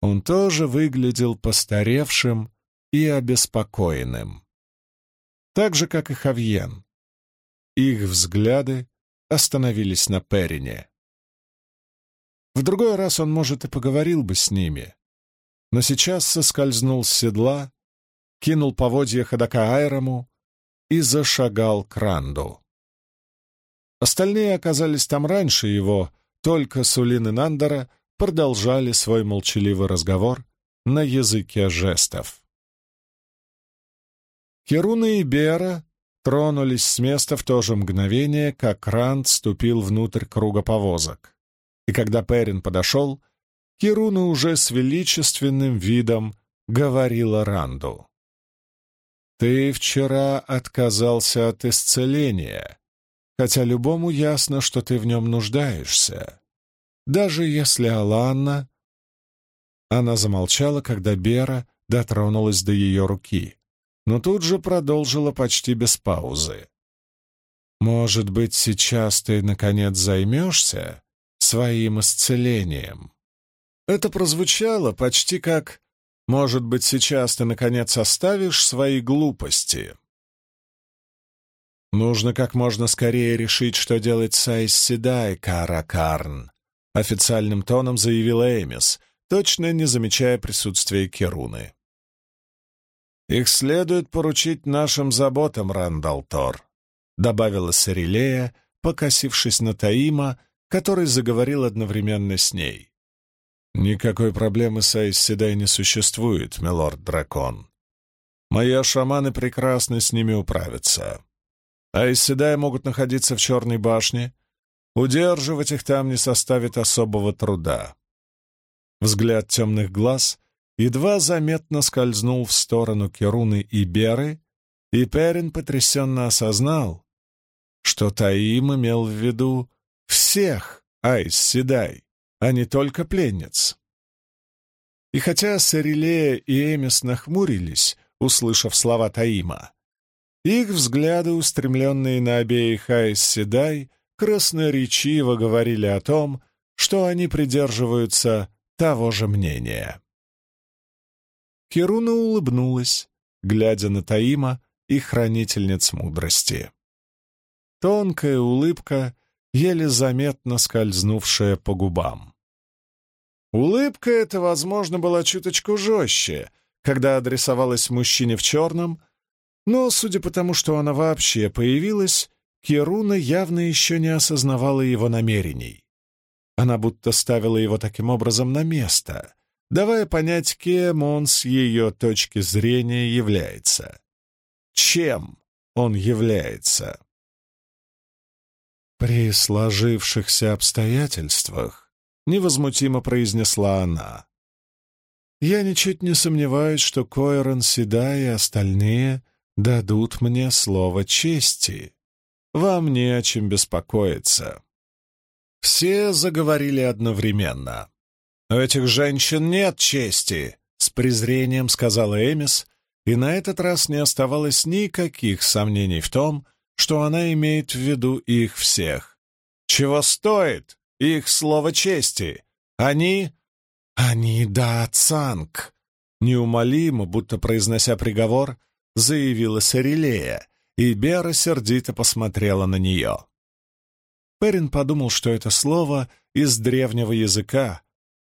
он тоже выглядел постаревшим и обеспокоенным. Так же, как и Хавьен. Их взгляды остановились на Перине. В другой раз он, может, и поговорил бы с ними, но сейчас соскользнул с седла кинул поводья ходока Айрому и зашагал к Ранду. Остальные оказались там раньше его, только Сулин и Нандера продолжали свой молчаливый разговор на языке жестов. Керуна и Бера тронулись с места в то же мгновение, как Ранд ступил внутрь круга повозок. И когда Перин подошел, Керуна уже с величественным видом говорила Ранду. «Ты вчера отказался от исцеления, хотя любому ясно, что ты в нем нуждаешься. Даже если Аланна...» Она замолчала, когда Бера дотронулась до ее руки, но тут же продолжила почти без паузы. «Может быть, сейчас ты, наконец, займешься своим исцелением?» Это прозвучало почти как «Может быть, сейчас ты, наконец, оставишь свои глупости?» «Нужно как можно скорее решить, что делать с Айс Седай, Кара Карн», — официальным тоном заявила Эмис, точно не замечая присутствия Керуны. «Их следует поручить нашим заботам, Рандал Тор», — добавила Сарилея, покосившись на Таима, который заговорил одновременно с ней. «Никакой проблемы с Айс Седай не существует, милорд-дракон. Мои шаманы прекрасно с ними управятся. Айс Седай могут находиться в Черной башне, удерживать их там не составит особого труда». Взгляд темных глаз едва заметно скользнул в сторону Керуны и Беры, и Перин потрясенно осознал, что Таим имел в виду всех Айс Седай а не только пленниц. И хотя Сарилея и Эмис нахмурились, услышав слова Таима, их взгляды, устремленные на обеих Айс Седай, красноречиво говорили о том, что они придерживаются того же мнения. Хируна улыбнулась, глядя на Таима и хранительниц мудрости. Тонкая улыбка еле заметно скользнувшая по губам. Улыбка эта, возможно, была чуточку жестче, когда адресовалась мужчине в черном, но, судя по тому, что она вообще появилась, Керуна явно еще не осознавала его намерений. Она будто ставила его таким образом на место, давая понять, кем он с ее точки зрения является. Чем он является? «При сложившихся обстоятельствах», — невозмутимо произнесла она, «я ничуть не сомневаюсь, что Койрон Седа и остальные дадут мне слово чести. Вам не о чем беспокоиться». Все заговорили одновременно. «У этих женщин нет чести», — с презрением сказала Эмис, и на этот раз не оставалось никаких сомнений в том, что она имеет в виду их всех. Чего стоит их слово чести? Они... Они да цанг. Неумолимо, будто произнося приговор, заявила Сарилея, и Бера сердито посмотрела на нее. Перин подумал, что это слово из древнего языка,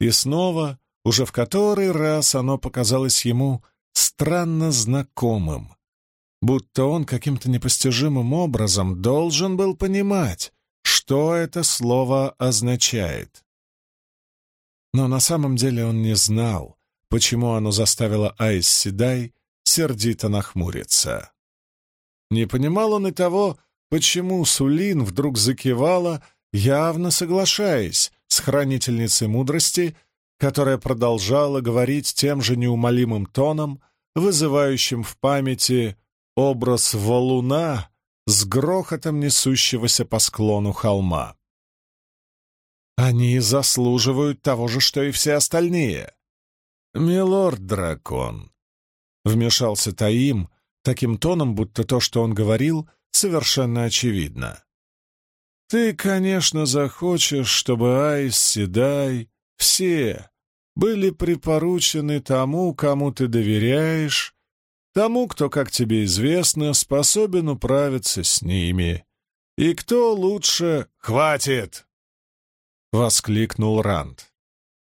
и снова, уже в который раз оно показалось ему странно знакомым, будто он каким-то непостижимым образом должен был понимать, что это слово означает. Но на самом деле он не знал, почему оно заставило Айс Седай сердито нахмуриться. Не понимал он и того, почему Сулин вдруг закивала, явно соглашаясь с хранительницей мудрости, которая продолжала говорить тем же неумолимым тоном, вызывающим в памяти образ валуна с грохотом несущегося по склону холма. Они заслуживают того же, что и все остальные. «Милорд-дракон», — вмешался Таим таким тоном, будто то, что он говорил, совершенно очевидно. «Ты, конечно, захочешь, чтобы Айс, Седай, все были припоручены тому, кому ты доверяешь тому, кто, как тебе известно, способен управиться с ними. И кто лучше... «Хватит!» — воскликнул Ранд.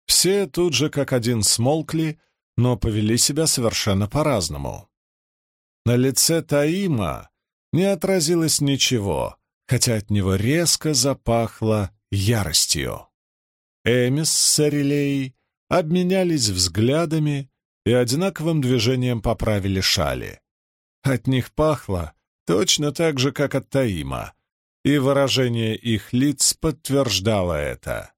Все тут же как один смолкли, но повели себя совершенно по-разному. На лице Таима не отразилось ничего, хотя от него резко запахло яростью. Эмис с Сарилей обменялись взглядами, и одинаковым движением поправили шали. От них пахло точно так же, как от Таима, и выражение их лиц подтверждало это.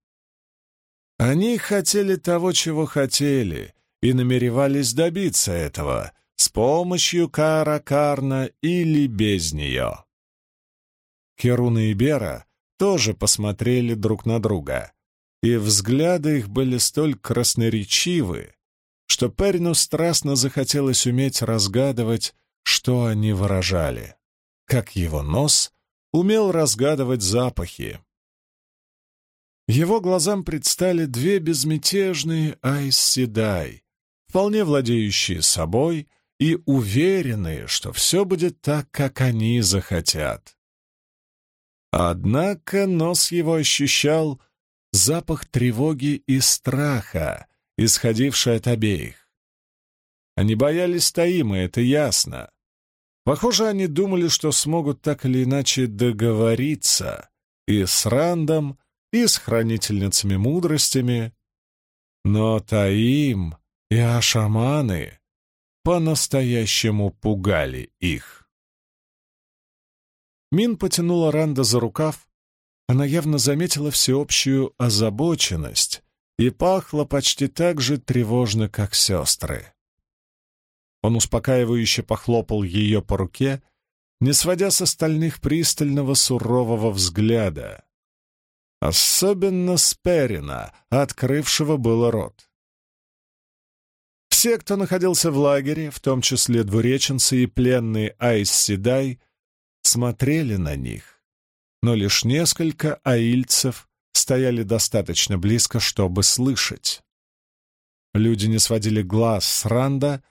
Они хотели того, чего хотели, и намеревались добиться этого с помощью Каракарна или без нее. Керуна и Бера тоже посмотрели друг на друга, и взгляды их были столь красноречивы, что Перину страстно захотелось уметь разгадывать, что они выражали, как его нос умел разгадывать запахи. Его глазам предстали две безмятежные Айс-Седай, вполне владеющие собой и уверенные, что все будет так, как они захотят. Однако нос его ощущал запах тревоги и страха, исходивший от обеих. Они боялись Таимы, это ясно. Похоже, они думали, что смогут так или иначе договориться и с Рандом, и с хранительницами мудростями. Но Таим и Ашаманы по-настоящему пугали их. Мин потянула Ранда за рукав. Она явно заметила всеобщую озабоченность и пахла почти так же тревожно, как сестры. Он успокаивающе похлопал ее по руке, не сводя с остальных пристального сурового взгляда. Особенно с Перина, открывшего было рот. Все, кто находился в лагере, в том числе двуреченцы и пленные Айс Седай, смотрели на них, но лишь несколько аильцев стояли достаточно близко, чтобы слышать. Люди не сводили глаз с Ранда,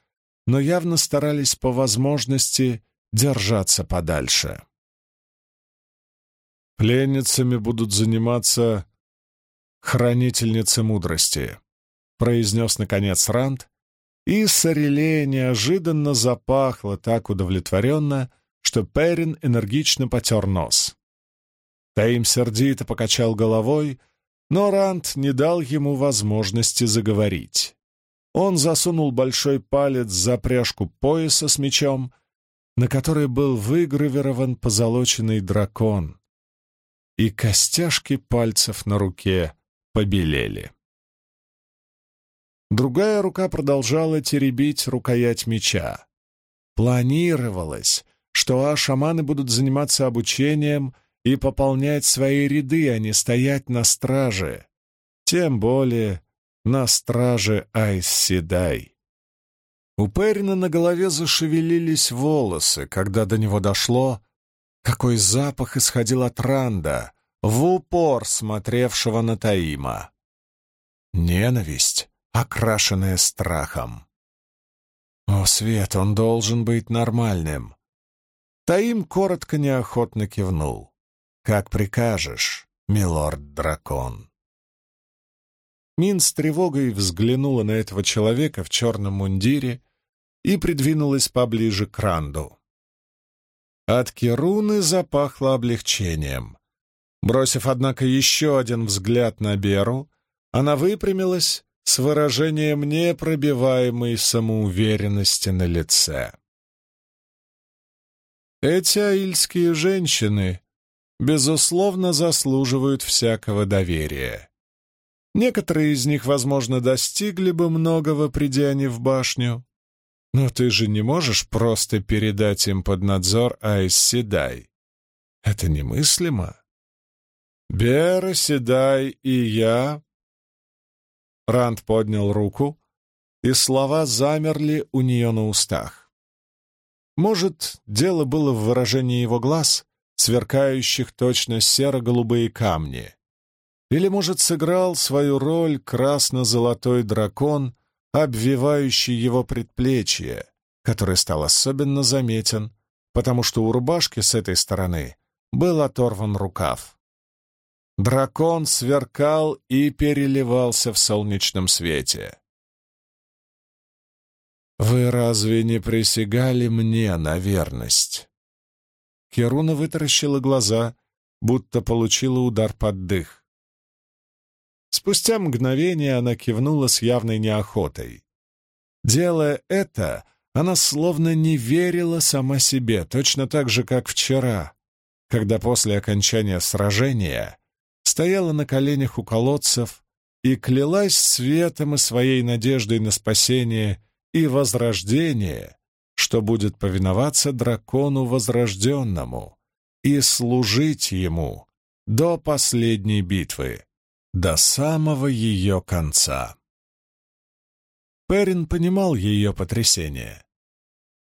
но явно старались по возможности держаться подальше. «Пленницами будут заниматься хранительницы мудрости», — произнес, наконец, Ранд, и Сорелея неожиданно запахло так удовлетворенно, что Перин энергично потер нос. Таим сердито покачал головой, но Ранд не дал ему возможности заговорить. Он засунул большой палец за пряжку пояса с мечом, на которой был выгравирован позолоченный дракон, и костяшки пальцев на руке побелели. Другая рука продолжала теребить рукоять меча. Планировалось, что а-шаманы будут заниматься обучением и пополнять свои ряды, а не стоять на страже. Тем более на страже Айс-Седай. У Перина на голове зашевелились волосы, когда до него дошло, какой запах исходил от Ранда, в упор смотревшего на Таима. Ненависть, окрашенная страхом. О, Свет, он должен быть нормальным. Таим коротко неохотно кивнул. «Как прикажешь, милорд-дракон». Мин с тревогой взглянула на этого человека в черном мундире и придвинулась поближе к Ранду. От Керуны запахло облегчением. Бросив, однако, еще один взгляд на Беру, она выпрямилась с выражением непробиваемой самоуверенности на лице. Эти аильские женщины, безусловно, заслуживают всякого доверия. Некоторые из них, возможно, достигли бы многого, придя они в башню, но ты же не можешь просто передать им под надзор Айс Седай. Это немыслимо. Бера, Седай и я... Ранд поднял руку, и слова замерли у нее на устах. Может, дело было в выражении его глаз, сверкающих точно серо-голубые камни. Или, может, сыграл свою роль красно-золотой дракон, обвивающий его предплечье, который стал особенно заметен, потому что у рубашки с этой стороны был оторван рукав. Дракон сверкал и переливался в солнечном свете. «Вы разве не присягали мне на верность?» Керуна вытаращила глаза, будто получила удар под дых. Спустя мгновение она кивнула с явной неохотой. Делая это, она словно не верила сама себе, точно так же, как вчера, когда после окончания сражения стояла на коленях у колодцев и клялась светом и своей надеждой на спасение и возрождение, что будет повиноваться дракону возрожденному и служить ему до последней битвы, до самого ее конца. Перин понимал ее потрясение.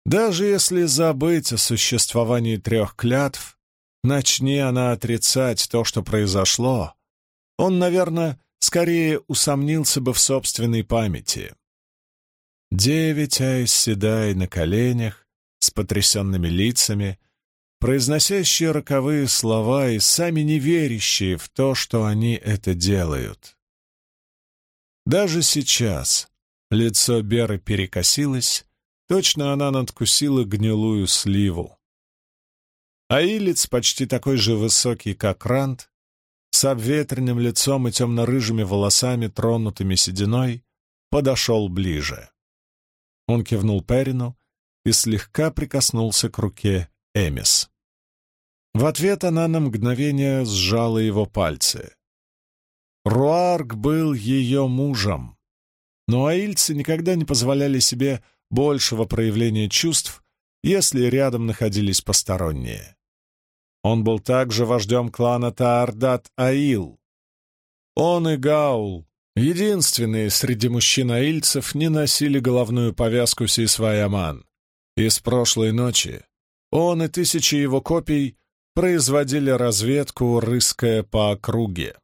Даже если забыть о существовании трех клятв, начни она отрицать то, что произошло, он, наверное, скорее усомнился бы в собственной памяти. Девять Айс Седай на коленях, с потрясенными лицами, произносящие роковые слова и сами не верящие в то, что они это делают. Даже сейчас лицо Беры перекосилось, точно она надкусила гнилую сливу. А Илец, почти такой же высокий, как Рант, с обветренным лицом и темно-рыжими волосами, тронутыми сединой, подошел ближе. Он кивнул Перину и слегка прикоснулся к руке Эмис. В ответ она на мгновение сжала его пальцы. Руарк был ее мужем, но аильцы никогда не позволяли себе большего проявления чувств, если рядом находились посторонние. Он был также вождем клана Таардат-Аил. Он и Гаул, единственные среди мужчин-аильцев, не носили головную повязку Сисвайаман. И с прошлой ночи он и тысячи его копий производили разведку, рыская по округе.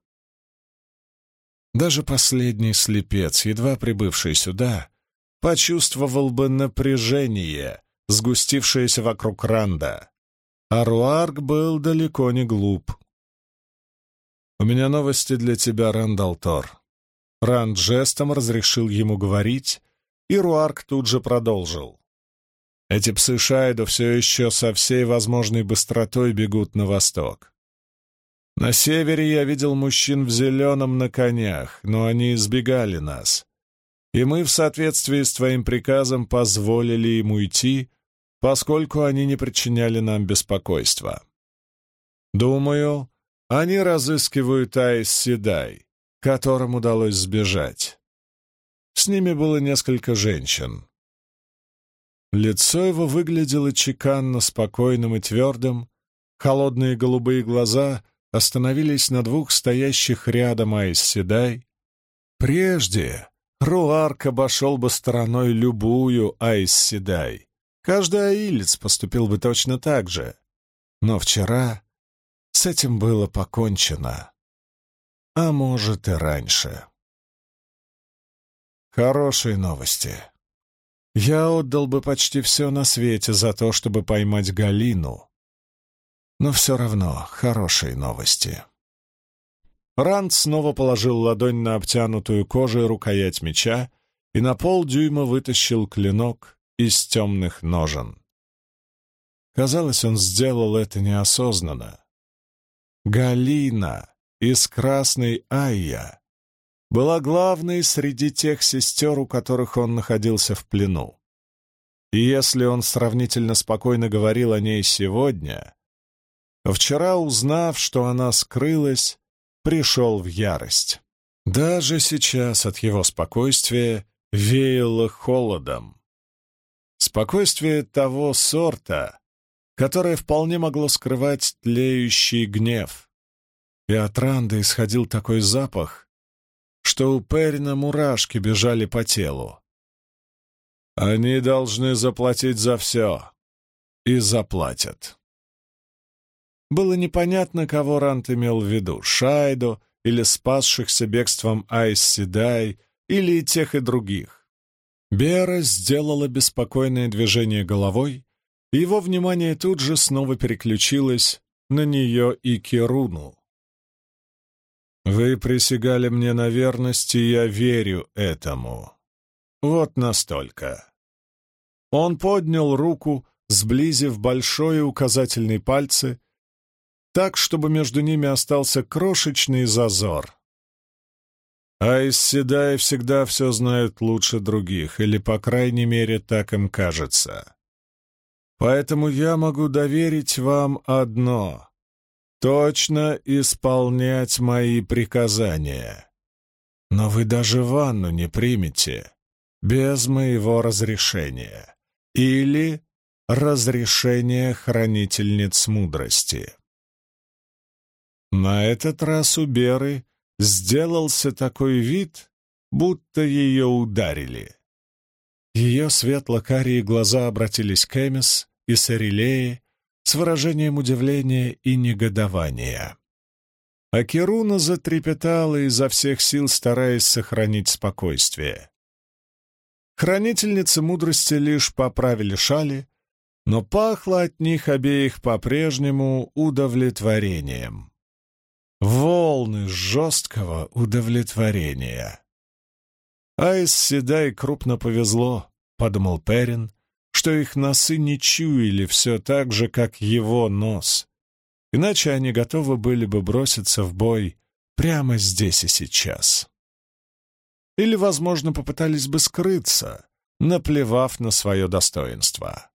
Даже последний слепец, едва прибывший сюда, почувствовал бы напряжение, сгустившееся вокруг Ранда. А был далеко не глуп. «У меня новости для тебя, Рандалтор». Ранд жестом разрешил ему говорить, и Руарк тут же продолжил. «Эти псы Шайду все еще со всей возможной быстротой бегут на восток. На севере я видел мужчин в зеленом на конях, но они избегали нас, и мы в соответствии с твоим приказом позволили им уйти, поскольку они не причиняли нам беспокойства. Думаю, они разыскивают Айс Седай, которым удалось сбежать. С ними было несколько женщин. Лицо его выглядело чеканно спокойным и твердым, холодные голубые глаза остановились на двух стоящих рядом Айс Седай. Прежде Руарк обошел бы стороной любую Айс Седай. Каждый аилец поступил бы точно так же. Но вчера с этим было покончено. А может и раньше. Хорошие новости. Я отдал бы почти все на свете за то, чтобы поймать Галину. Но все равно хорошие новости. Ранд снова положил ладонь на обтянутую кожей рукоять меча и на полдюйма вытащил клинок из темных ножен. Казалось, он сделал это неосознанно. Галина из Красной Айя была главной среди тех сестер, у которых он находился в плену. И если он сравнительно спокойно говорил о ней сегодня, вчера, узнав, что она скрылась, пришел в ярость. Даже сейчас от его спокойствия веяло холодом. Спокойствие того сорта, которое вполне могло скрывать тлеющий гнев. И от Ранды исходил такой запах, что у Перина мурашки бежали по телу. Они должны заплатить за все. И заплатят. Было непонятно, кого Рант имел в виду — Шайду или спасшихся бегством Айс Седай, или и тех, и других. Бера сделала беспокойное движение головой, и его внимание тут же снова переключилось на нее и Керуну. «Вы присягали мне на верность, и я верю этому. Вот настолько». Он поднял руку, сблизив большой и указательный пальцы, так, чтобы между ними остался крошечный зазор. А из Седаи всегда все знают лучше других, или, по крайней мере, так им кажется. Поэтому я могу доверить вам одно — точно исполнять мои приказания. Но вы даже ванну не примете без моего разрешения или разрешения хранительниц мудрости. На этот раз у Беры сделался такой вид, будто ее ударили. Ее светло-карие глаза обратились к Эмис и Сарилее с выражением удивления и негодования. А Керуна затрепетала изо всех сил, стараясь сохранить спокойствие. Хранительницы мудрости лишь поправили шали, но пахло от них обеих по-прежнему удовлетворением. Волны жесткого удовлетворения. Айс Седай крупно повезло, — подумал Перин, что их носы не чуяли все так же, как его нос, иначе они готовы были бы броситься в бой прямо здесь и сейчас. Или, возможно, попытались бы скрыться, наплевав на свое достоинство.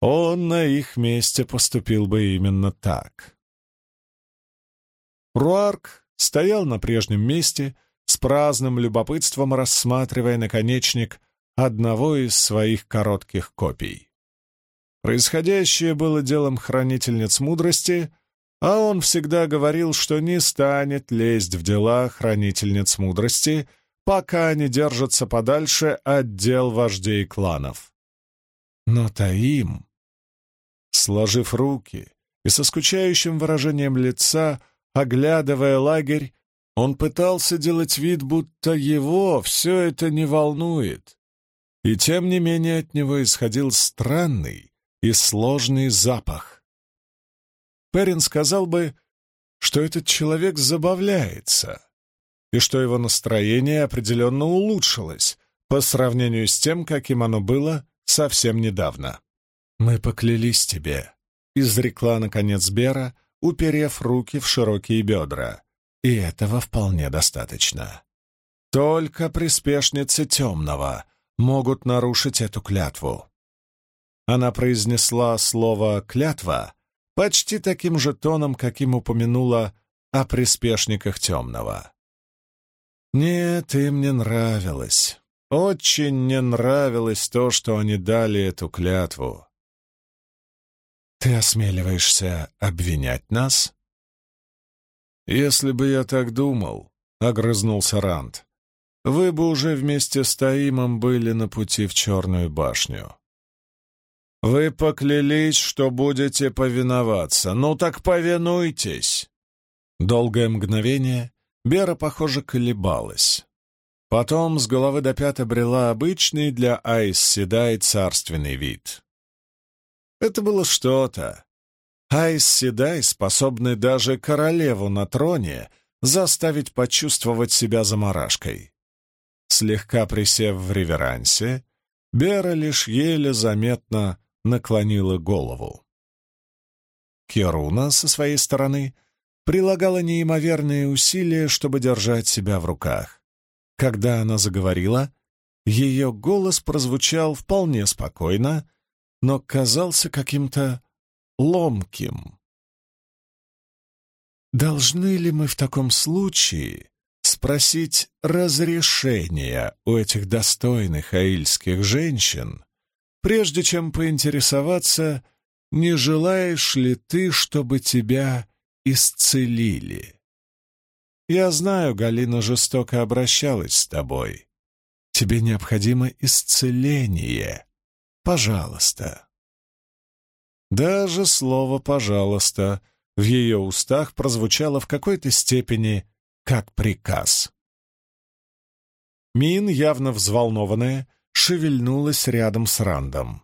Он на их месте поступил бы именно так. Руарк стоял на прежнем месте, с праздным любопытством рассматривая наконечник одного из своих коротких копий. Происходящее было делом хранительниц мудрости, а он всегда говорил, что не станет лезть в дела хранительниц мудрости, пока они держатся подальше от дел вождей кланов. Но Таим, сложив руки и со скучающим выражением лица, оглядывая лагерь, он пытался делать вид, будто его все это не волнует. И тем не менее от него исходил странный и сложный запах. Перин сказал бы, что этот человек забавляется, и что его настроение определенно улучшилось по сравнению с тем, каким оно было совсем недавно. «Мы поклялись тебе», — изрекла, наконец, Бера, уперев руки в широкие бедра. И этого вполне достаточно. Только приспешницы темного могут нарушить эту клятву. Она произнесла слово «клятва» почти таким же тоном, каким упомянула о приспешниках темного. Нет, им не нравилось. Очень не нравилось то, что они дали эту клятву. «Ты осмеливаешься обвинять нас?» «Если бы я так думал», — огрызнулся Ранд, — «вы бы уже вместе с Таимом были на пути в Черную башню». «Вы поклялись, что будете повиноваться. Ну так повинуйтесь!» Долгое мгновение Бера, похоже, колебалась. Потом с головы до пят обрела обычный для Айс Седай царственный вид. Это было что-то, Айс Седай способны даже королеву на троне заставить почувствовать себя заморашкой. Слегка присев в реверансе, Бера лишь еле заметно наклонила голову. Керуна, со своей стороны, прилагала неимоверные усилия, чтобы держать себя в руках. Когда она заговорила, ее голос прозвучал вполне спокойно, но казался каким-то ломким. Должны ли мы в таком случае спросить разрешения у этих достойных аильских женщин, прежде чем поинтересоваться, не желаешь ли ты, чтобы тебя исцелили? Я знаю, Галина жестоко обращалась с тобой. Тебе необходимо исцеление. Пожалуйста. Даже слово «пожалуйста» в ее устах прозвучало в какой-то степени как приказ. Мин, явно взволнованная, шевельнулась рядом с Рандом.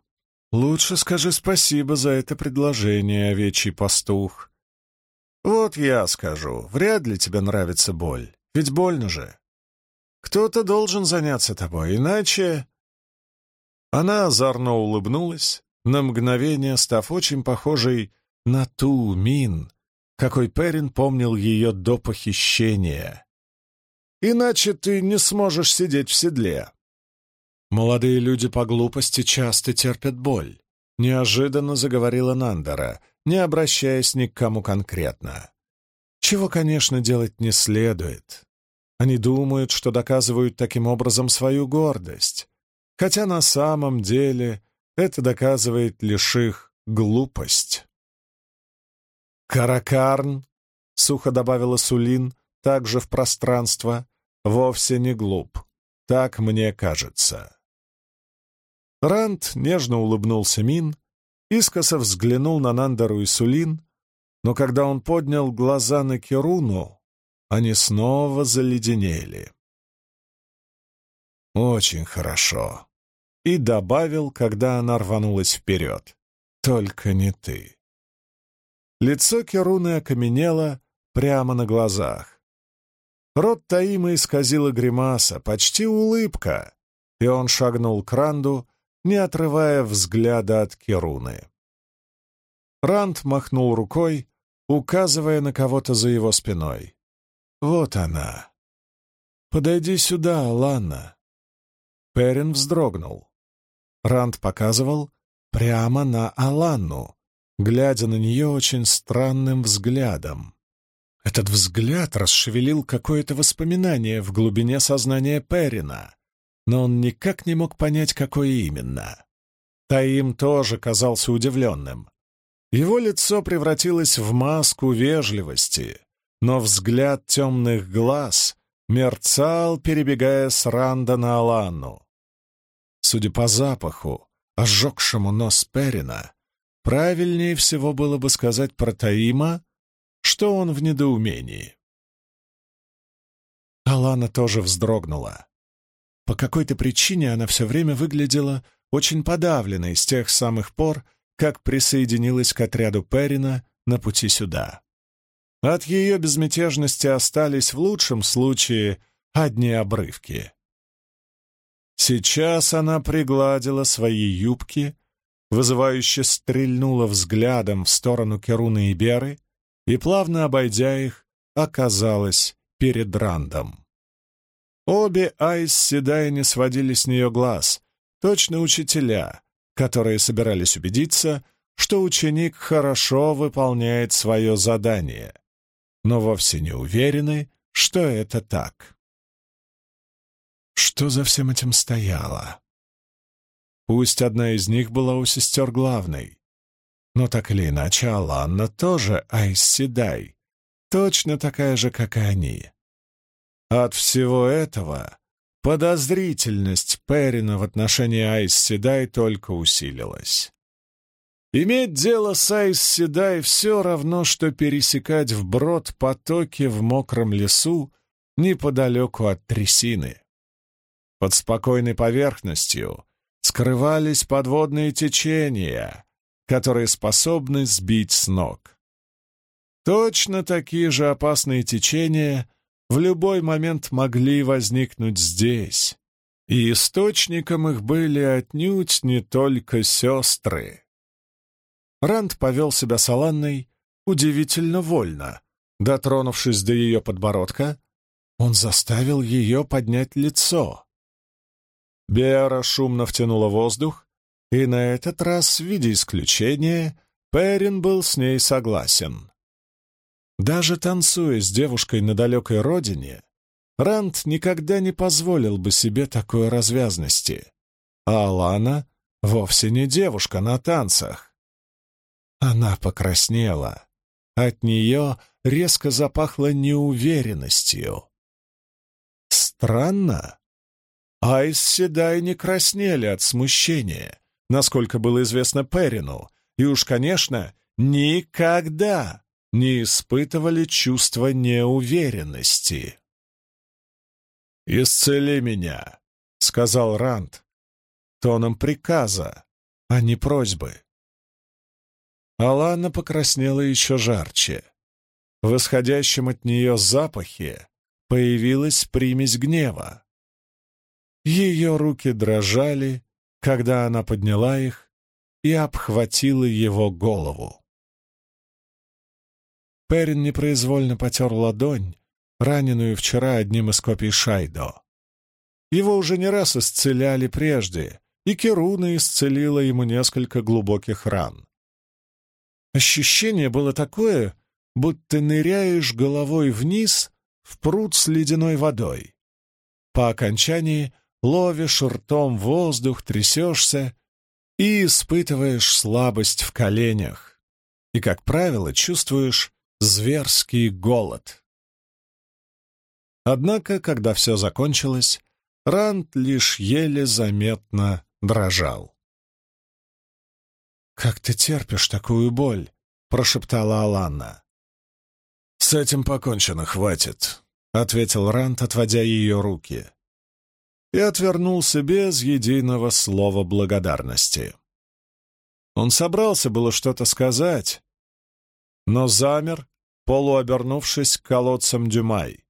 «Лучше скажи спасибо за это предложение, овечий пастух. Вот я скажу, вряд ли тебе нравится боль, ведь больно же. Кто-то должен заняться тобой, иначе...» Она озорно улыбнулась, на мгновение став очень похожей на ту Мин, какой Перин помнил ее до похищения. «Иначе ты не сможешь сидеть в седле». «Молодые люди по глупости часто терпят боль», — неожиданно заговорила Нандера, не обращаясь ни к кому конкретно. «Чего, конечно, делать не следует. Они думают, что доказывают таким образом свою гордость, хотя на самом деле это доказывает лишь их глупость. «Каракарн», — сухо добавила Сулин, также в пространство, — «вовсе не глуп. Так мне кажется». Ранд нежно улыбнулся Мин, искоса взглянул на Нандару и Сулин, но когда он поднял глаза на Керуну, они снова заледенели. «Очень хорошо», и добавил, когда она рванулась вперед. «Только не ты». Лицо Керуны окаменело прямо на глазах. Рот Таима исказила гримаса, почти улыбка, и он шагнул к Ранду, не отрывая взгляда от Керуны. Ранд махнул рукой, указывая на кого-то за его спиной. «Вот она. Подойди сюда, Алана». Перин вздрогнул. Ранд показывал прямо на Аланну, глядя на нее очень странным взглядом. Этот взгляд расшевелил какое-то воспоминание в глубине сознания Перина, но он никак не мог понять, какое именно. Таим тоже казался удивленным. Его лицо превратилось в маску вежливости, но взгляд темных глаз мерцал, перебегая с Ранда на Аланну. Судя по запаху, ожегшему нос Перина, правильнее всего было бы сказать про Таима, что он в недоумении. Алана тоже вздрогнула. По какой-то причине она все время выглядела очень подавленной с тех самых пор, как присоединилась к отряду Перина на пути сюда. От ее безмятежности остались в лучшем случае одни обрывки. Сейчас она пригладила свои юбки, вызывающе стрельнула взглядом в сторону Керуны и Беры и, плавно обойдя их, оказалась перед Рандом. Обе Айс Седай не сводили с нее глаз, точно учителя, которые собирались убедиться, что ученик хорошо выполняет свое задание, но вовсе не уверены, что это так. Что за всем этим стояло? Пусть одна из них была у сестер главной, но так или иначе Аланна тоже Айс Седай, точно такая же, как и они. От всего этого Подозрительность Перина в отношении Айс Седай только усилилась. Иметь дело с Айс Седай все равно, что пересекать вброд потоки в мокром лесу неподалеку от трясины. Под спокойной поверхностью скрывались подводные течения, которые способны сбить с ног. Точно такие же опасные течения в любой момент могли возникнуть здесь, и источником их были отнюдь не только сестры. Ранд повел себя с Аланной удивительно вольно. Дотронувшись до ее подбородка, он заставил ее поднять лицо. Беара шумно втянула воздух, и на этот раз, в виде исключения, Перин был с ней согласен. Даже танцуя с девушкой на далекой родине, Ранд никогда не позволил бы себе такой развязности. А Алана вовсе не девушка на танцах. Она покраснела. От нее резко запахло неуверенностью. Странно. Айс Седай не краснели от смущения, насколько было известно Перину, и уж, конечно, никогда не испытывали чувства неуверенности. «Исцели меня», — сказал Ранд, тоном приказа, а не просьбы. Алана покраснела еще жарче. В исходящем от нее запахе появилась примесь гнева. Ее руки дрожали, когда она подняла их и обхватила его голову. Перин непроизвольно потер ладонь, раненую вчера одним из копий Шайдо. Его уже не раз исцеляли прежде, и Керуна исцелила ему несколько глубоких ран. Ощущение было такое, будто ныряешь головой вниз в пруд с ледяной водой. По окончании ловишь ртом воздух, трясешься и испытываешь слабость в коленях. И, как правило, чувствуешь зверский голод. Однако, когда все закончилось, Рант лишь еле заметно дрожал. «Как ты терпишь такую боль?» — прошептала Алана. «С этим покончено, хватит», — ответил Рант, отводя ее руки. И отвернулся без единого слова благодарности. Он собрался было что-то сказать, но замер, полуобернувшись к колодцам Дюмай.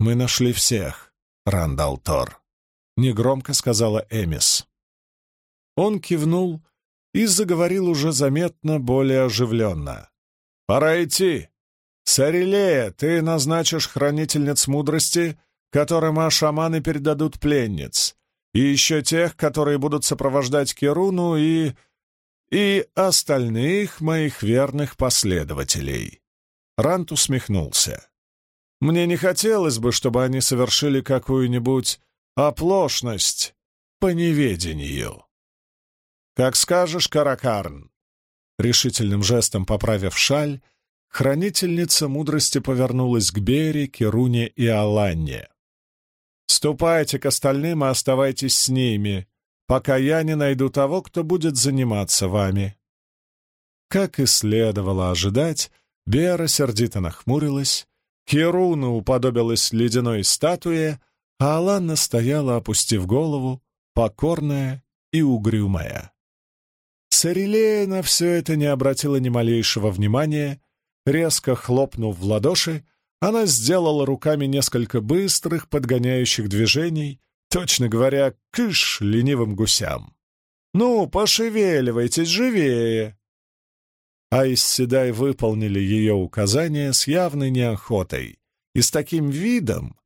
«Мы нашли всех, Рандал Тор», — негромко сказала Эмис. Он кивнул и заговорил уже заметно более оживленно. «Пора идти. Сарилея, ты назначишь хранительниц мудрости, которым ашаманы передадут пленниц, и еще тех, которые будут сопровождать Керуну и и остальных моих верных последователей. Рант усмехнулся. Мне не хотелось бы, чтобы они совершили какую-нибудь оплошность по неведению. «Как скажешь, Каракарн!» Решительным жестом поправив шаль, хранительница мудрости повернулась к Бере, Керуне и Аланне. «Ступайте к остальным и оставайтесь с ними пока я не найду того, кто будет заниматься вами». Как и следовало ожидать, Бера сердито нахмурилась, Керуна уподобилась ледяной статуе, а Аланна стояла, опустив голову, покорная и угрюмая. Сарилея на все это не обратила ни малейшего внимания, резко хлопнув в ладоши, она сделала руками несколько быстрых подгоняющих движений, Точно говоря, кыш ленивым гусям. «Ну, пошевеливайтесь живее!» Айс Седай выполнили ее указания с явной неохотой и с таким видом,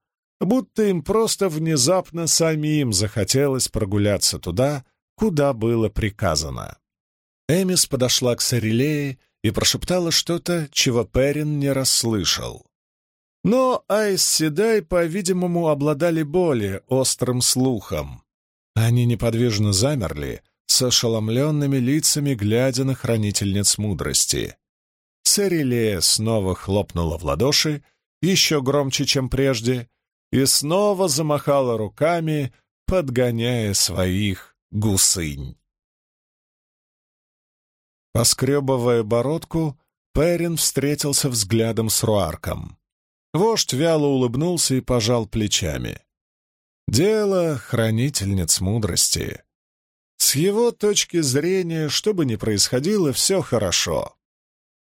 будто им просто внезапно самим захотелось прогуляться туда, куда было приказано. Эмис подошла к Сарелее и прошептала что-то, чего Перин не расслышал. Но Айс Седай, по-видимому, обладали более острым слухом. Они неподвижно замерли, с ошеломленными лицами, глядя на хранительниц мудрости. Церилея снова хлопнула в ладоши, еще громче, чем прежде, и снова замахала руками, подгоняя своих гусынь. Поскребывая бородку, Перин встретился взглядом с Руарком. Вождь вяло улыбнулся и пожал плечами. Дело хранительниц мудрости. С его точки зрения, что бы ни происходило, все хорошо.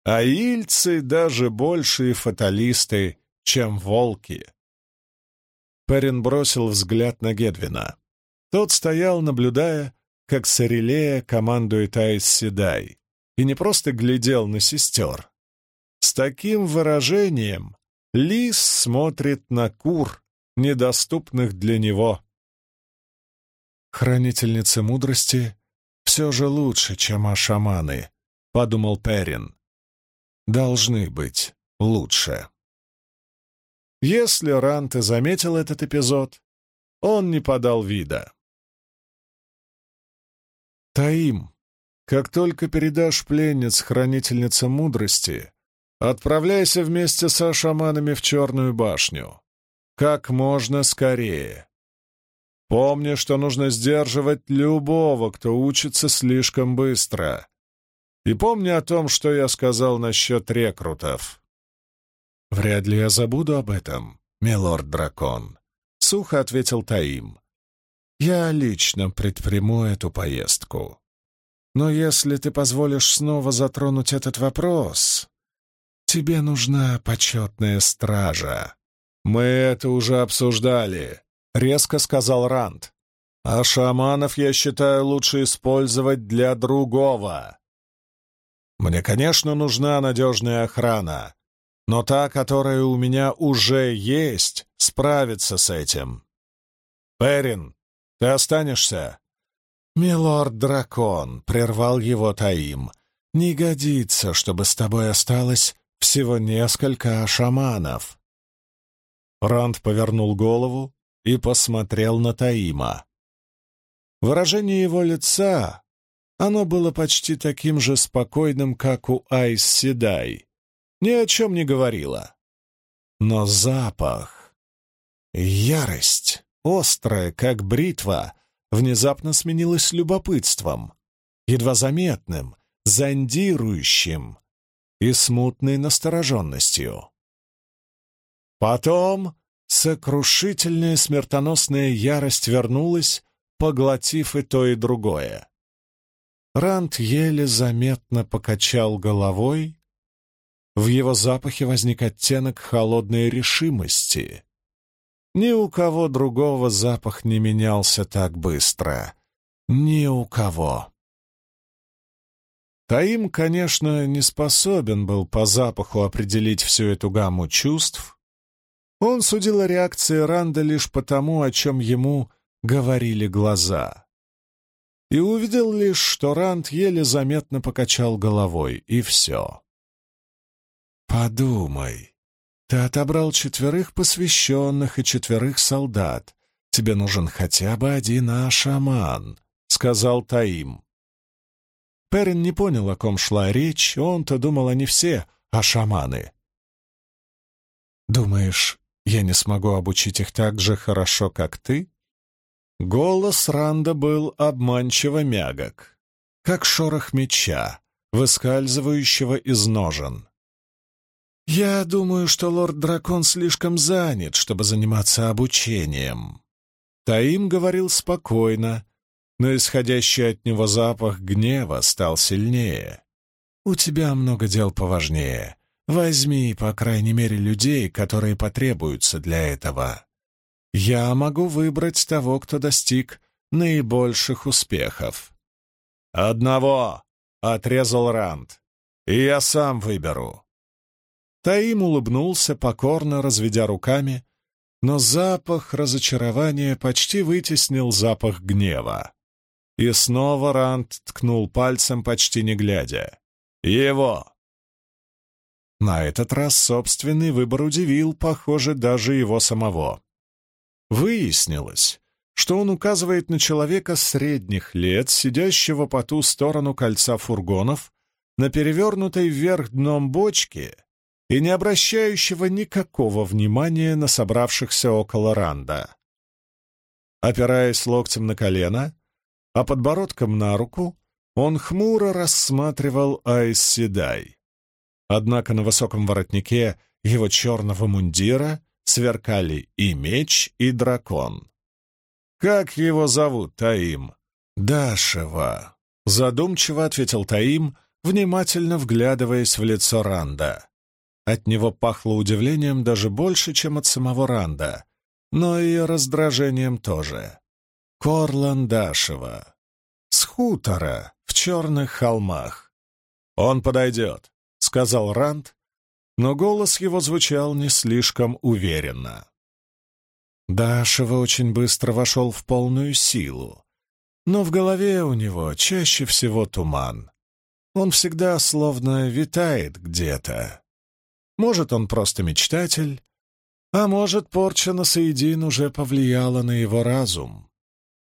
А ильцы даже большие фаталисты, чем волки. Перин бросил взгляд на Гедвина. Тот стоял, наблюдая, как Сарилея командует Айс Седай, и не просто глядел на сестер. С таким выражением, Лис смотрит на кур, недоступных для него. «Хранительницы мудрости все же лучше, чем ашаманы», — подумал Перин. «Должны быть лучше». Если Ранте заметил этот эпизод, он не подал вида. «Таим, как только передашь пленниц хранительницам мудрости, Отправляйся вместе со шаманами в Черную башню. Как можно скорее. Помни, что нужно сдерживать любого, кто учится слишком быстро. И помни о том, что я сказал насчет рекрутов. Вряд ли я забуду об этом, милорд-дракон, — сухо ответил Таим. Я лично предприму эту поездку. Но если ты позволишь снова затронуть этот вопрос, Тебе нужна почетная стража. Мы это уже обсуждали, — резко сказал Ранд. А шаманов я считаю лучше использовать для другого. Мне, конечно, нужна надежная охрана, но та, которая у меня уже есть, справится с этим. Перин, ты останешься? «Милорд-дракон», — прервал его Таим, — «не годится, чтобы с тобой осталось всего несколько шаманов. Ранд повернул голову и посмотрел на Таима. Выражение его лица, оно было почти таким же спокойным, как у Айс Седай, ни о чем не говорило. Но запах, ярость, острая, как бритва, внезапно сменилась любопытством, едва заметным, зондирующим и смутной настороженностью. Потом сокрушительная смертоносная ярость вернулась, поглотив и то, и другое. Рант еле заметно покачал головой. В его запахе возник оттенок холодной решимости. Ни у кого другого запах не менялся так быстро. Ни у кого. Таим, конечно, не способен был по запаху определить всю эту гамму чувств. Он судил о реакции Ранда лишь потому, о чем ему говорили глаза. И увидел лишь, что Ранд еле заметно покачал головой, и все. «Подумай, ты отобрал четверых посвященных и четверых солдат. Тебе нужен хотя бы один ашаман», — сказал Таим. Перин не понял, о ком шла речь, он-то думал, они все ашаманы. «Думаешь, я не смогу обучить их так же хорошо, как ты?» Голос Ранда был обманчиво мягок, как шорох меча, выскальзывающего из ножен. «Я думаю, что лорд-дракон слишком занят, чтобы заниматься обучением». Таим говорил спокойно, но исходящий от него запах гнева стал сильнее. «У тебя много дел поважнее. Возьми, по крайней мере, людей, которые потребуются для этого. Я могу выбрать того, кто достиг наибольших успехов. «Одного!» — отрезал Ранд. «И я сам выберу». Таим улыбнулся, покорно разведя руками, но запах разочарования почти вытеснил запах гнева. И снова Ранд ткнул пальцем, почти не глядя. «Его!» На этот раз собственный выбор удивил, похоже, даже его самого. Выяснилось, что он указывает на человека средних лет, сидящего по ту сторону кольца фургонов, на перевернутой вверх дном бочке и не обращающего никакого внимания на собравшихся около Ранда. Опираясь локтем на колено, а подбородком на руку, он хмуро рассматривал Айс. Однако на высоком воротнике его черного мундира сверкали и меч, и дракон. «Как его зовут, Таим?» «Дашева», — задумчиво ответил Таим, внимательно вглядываясь в лицо Ранда. От него пахло удивлением даже больше, чем от самого Ранда, но и раздражением тоже. Корлан Дашева. С хутора в черных холмах. «Он подойдет», — сказал Ранд, но голос его звучал не слишком уверенно. Дашева очень быстро вошел в полную силу, но в голове у него чаще всего туман. Он всегда словно витает где-то. Может, он просто мечтатель, а может, порча на Саидин уже повлияла на его разум.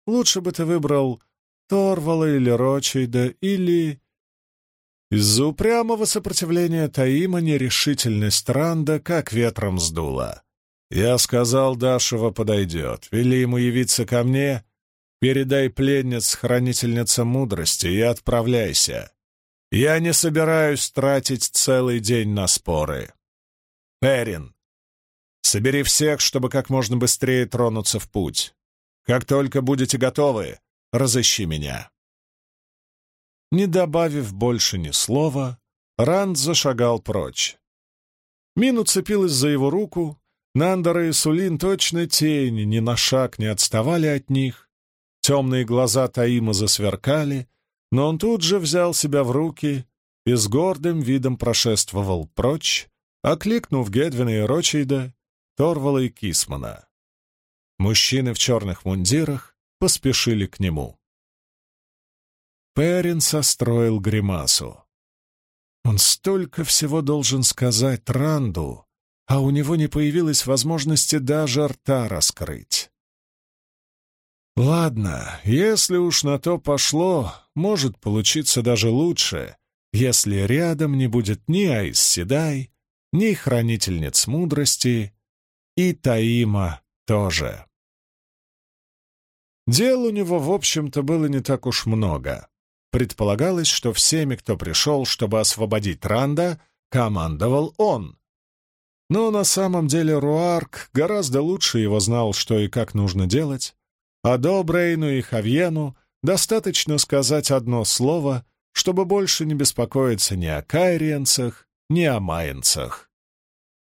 Лучше бы ты выбрал Торвала или Рочейда, или из-за упрямого сопротивления Таима нерешительность Ранда как ветром сдула. Я сказал, Дашева подойдет. Вели ему явиться ко мне. Передай пленниц хранительница мудрости и отправляйся. Я не собираюсь тратить целый день на споры. Перин, собери всех, чтобы как можно быстрее тронуться в путь. Как только будете готовы, разыщи меня. Не добавив больше ни слова, Ранд зашагал прочь. Мин уцепилась за его руку, Нандера и Сулин точно тени, ни на шаг не отставали от них. Темные глаза Таима засверкали, но он тут же взял себя в руки и с гордым видом прошествовал прочь, окликнув Гедвина и Рочейда, Торвала и Кисмана. Мужчины в черных мундирах поспешили к нему. Перин состроил гримасу. Он столько всего должен сказать Ранду, а у него не появилось возможности даже рта раскрыть. Ладно, если уж на то пошло, может получиться даже лучше, если рядом не будет ни Айс Седай, ни Хранительниц Мудрости, и Таима тоже. Дел у него, в общем-то, было не так уж много. Предполагалось, что всеми, кто пришел, чтобы освободить Ранда, командовал он. Но на самом деле Руарк гораздо лучше его знал, что и как нужно делать, а Добрейну и Хавьену достаточно сказать одно слово, чтобы больше не беспокоиться ни о кайриенцах, ни о майенцах.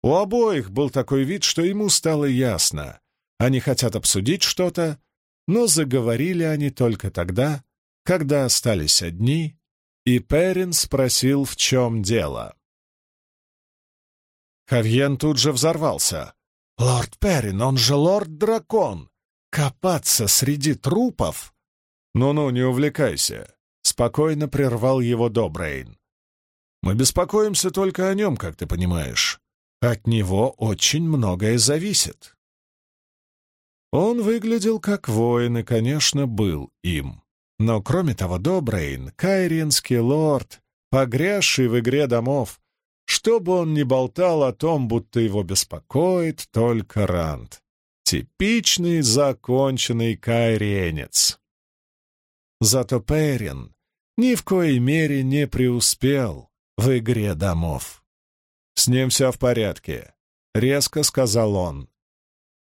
У обоих был такой вид, что ему стало ясно. Они хотят обсудить что-то, но заговорили они только тогда, когда остались одни, и Перин спросил, в чем дело. Хавьен тут же взорвался. «Лорд Перин, он же лорд-дракон! Копаться среди трупов? Ну-ну, не увлекайся. Спокойно прервал его Добрейн. Мы беспокоимся только о нем, как ты понимаешь. От него очень многое зависит. Он выглядел как воин и, конечно, был им. Но, кроме того, Добрейн, кайринский лорд, погрязший в игре домов, чтобы он не болтал о том, будто его беспокоит только Ранд. Типичный законченный кайренец. Зато Перин ни в коей мере не преуспел в игре домов. «С ним все в порядке», — резко сказал он.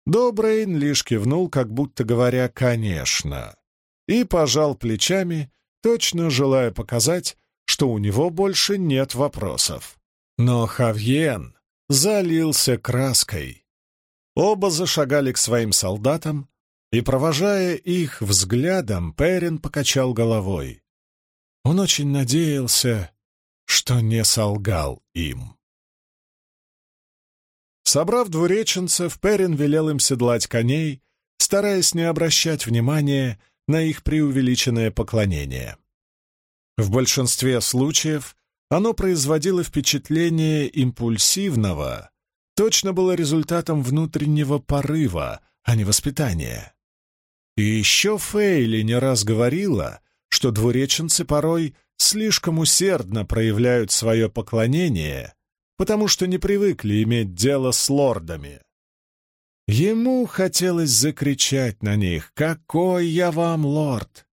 Добрейн лишь кивнул, как будто говоря «конечно», и пожал плечами, точно желая показать, что у него больше нет вопросов. Но Хавьен залился краской. Оба зашагали к своим солдатам, и, провожая их взглядом, Перин покачал головой. Он очень надеялся, что не солгал им. Собрав двуреченцев, Перин велел им седлать коней, стараясь не обращать внимания на их преувеличенное поклонение. В большинстве случаев оно производило впечатление импульсивного, точно было результатом внутреннего порыва, а не воспитания. И еще Фейли не раз говорила, что двуреченцы порой слишком усердно проявляют свое поклонение, потому что не привыкли иметь дело с лордами. Ему хотелось закричать на них «Какой я вам лорд!»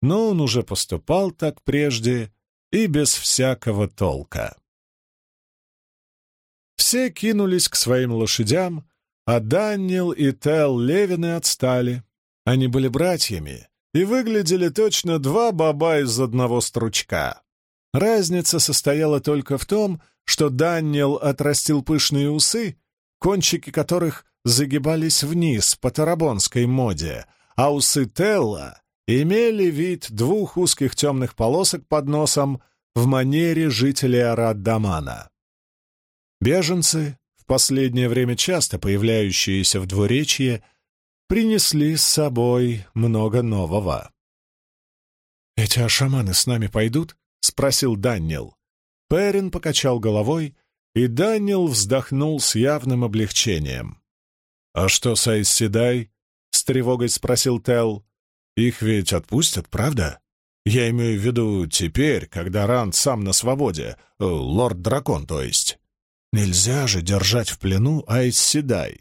Но он уже поступал так прежде и без всякого толка. Все кинулись к своим лошадям, а Даниэл и Тел Левины отстали. Они были братьями и выглядели точно два баба из одного стручка. Разница состояла только в том, что Даниэл отрастил пышные усы, кончики которых загибались вниз по тарабонской моде, а усы Телла имели вид двух узких темных полосок под носом в манере жителей Арад-Дамана. Беженцы, в последнее время часто появляющиеся в двуречье, принесли с собой много нового. «Эти ашаманы с нами пойдут?» — спросил Даннил. Перин покачал головой, и Даннил вздохнул с явным облегчением. «А что с Айсседай?» — с тревогой спросил Тел. «Их ведь отпустят, правда? Я имею в виду теперь, когда Ранд сам на свободе, э, лорд-дракон, то есть». Нельзя же держать в плену Айсседай.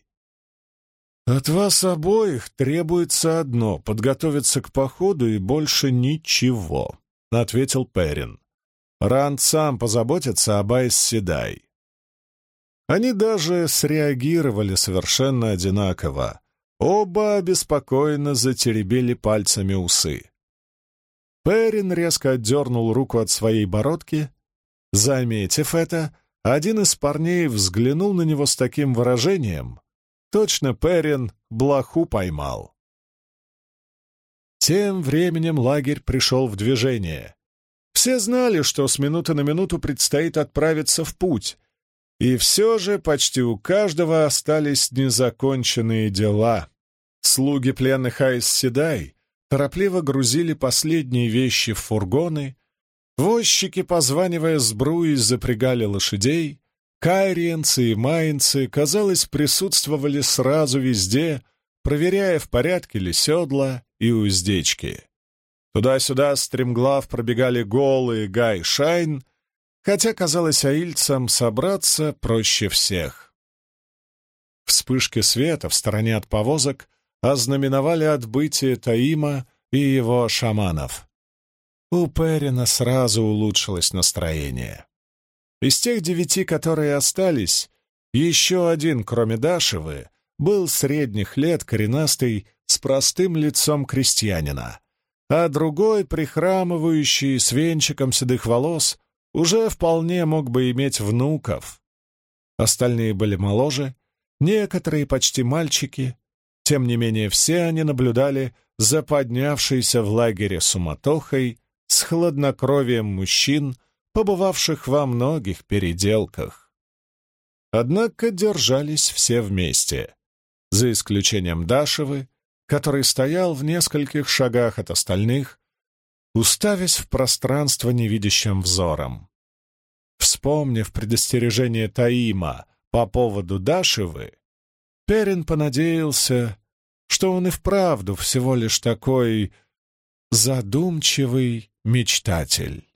От вас обоих требуется одно — подготовиться к походу и больше ничего, — ответил Перин. Ранд сам позаботится об Айсседай. Они даже среагировали совершенно одинаково. Оба обеспокоенно затеребили пальцами усы. Перин резко отдернул руку от своей бородки. Заметив это, один из парней взглянул на него с таким выражением. Точно Перин блоху поймал. Тем временем лагерь пришел в движение. Все знали, что с минуты на минуту предстоит отправиться в путь, и все же почти у каждого остались незаконченные дела. Слуги пленных Айс Седай торопливо грузили последние вещи в фургоны, Возчики, позванивая сбруи, запрягали лошадей, Кайриенцы и майнцы, казалось, присутствовали сразу везде, проверяя, в порядке ли седла и уздечки. Туда-сюда стремглав пробегали голые Гай Шайн, хотя, казалось, аильцам собраться проще всех. Вспышки света в стороне от повозок ознаменовали отбытие Таима и его шаманов. У Перина сразу улучшилось настроение. Из тех девяти, которые остались, еще один, кроме Дашевы, был средних лет, коренастый, с простым лицом крестьянина, а другой, прихрамывающий, с венчиком седых волос, уже вполне мог бы иметь внуков. Остальные были моложе, некоторые почти мальчики, тем не менее все они наблюдали за поднявшейся в лагере суматохой с хладнокровием мужчин, побывавших во многих переделках. Однако держались все вместе, за исключением Дашевы, который стоял в нескольких шагах от остальных, уставясь в пространство невидящим взором. Вспомнив предостережение Таима по поводу Дашевы, Перин понадеялся, что он и вправду всего лишь такой задумчивый мечтатель.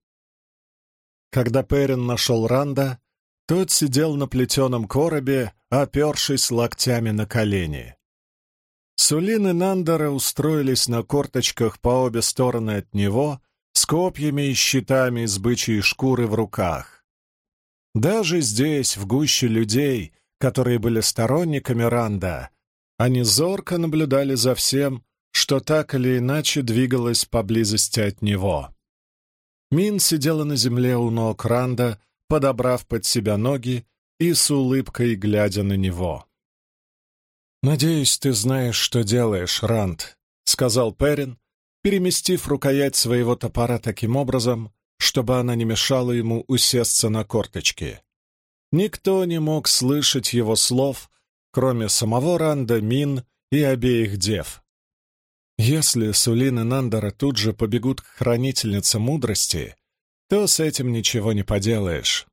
Когда Перин нашел Ранда, тот сидел на плетеном коробе, опершись локтями на колени. Сулин и Нандера устроились на корточках по обе стороны от него, с копьями и щитами из бычьей шкуры в руках. Даже здесь, в гуще людей, которые были сторонниками Ранда, они зорко наблюдали за всем, что так или иначе двигалось поблизости от него. Мин сидела на земле у ног Ранда, подобрав под себя ноги и с улыбкой глядя на него. «Надеюсь, ты знаешь, что делаешь, Ранд», — сказал Перин, переместив рукоять своего топора таким образом, чтобы она не мешала ему усесться на корточки. Никто не мог слышать его слов, кроме самого Ранда, Мин и обеих дев. Если Сулин и Нандера тут же побегут к хранительнице мудрости, то с этим ничего не поделаешь.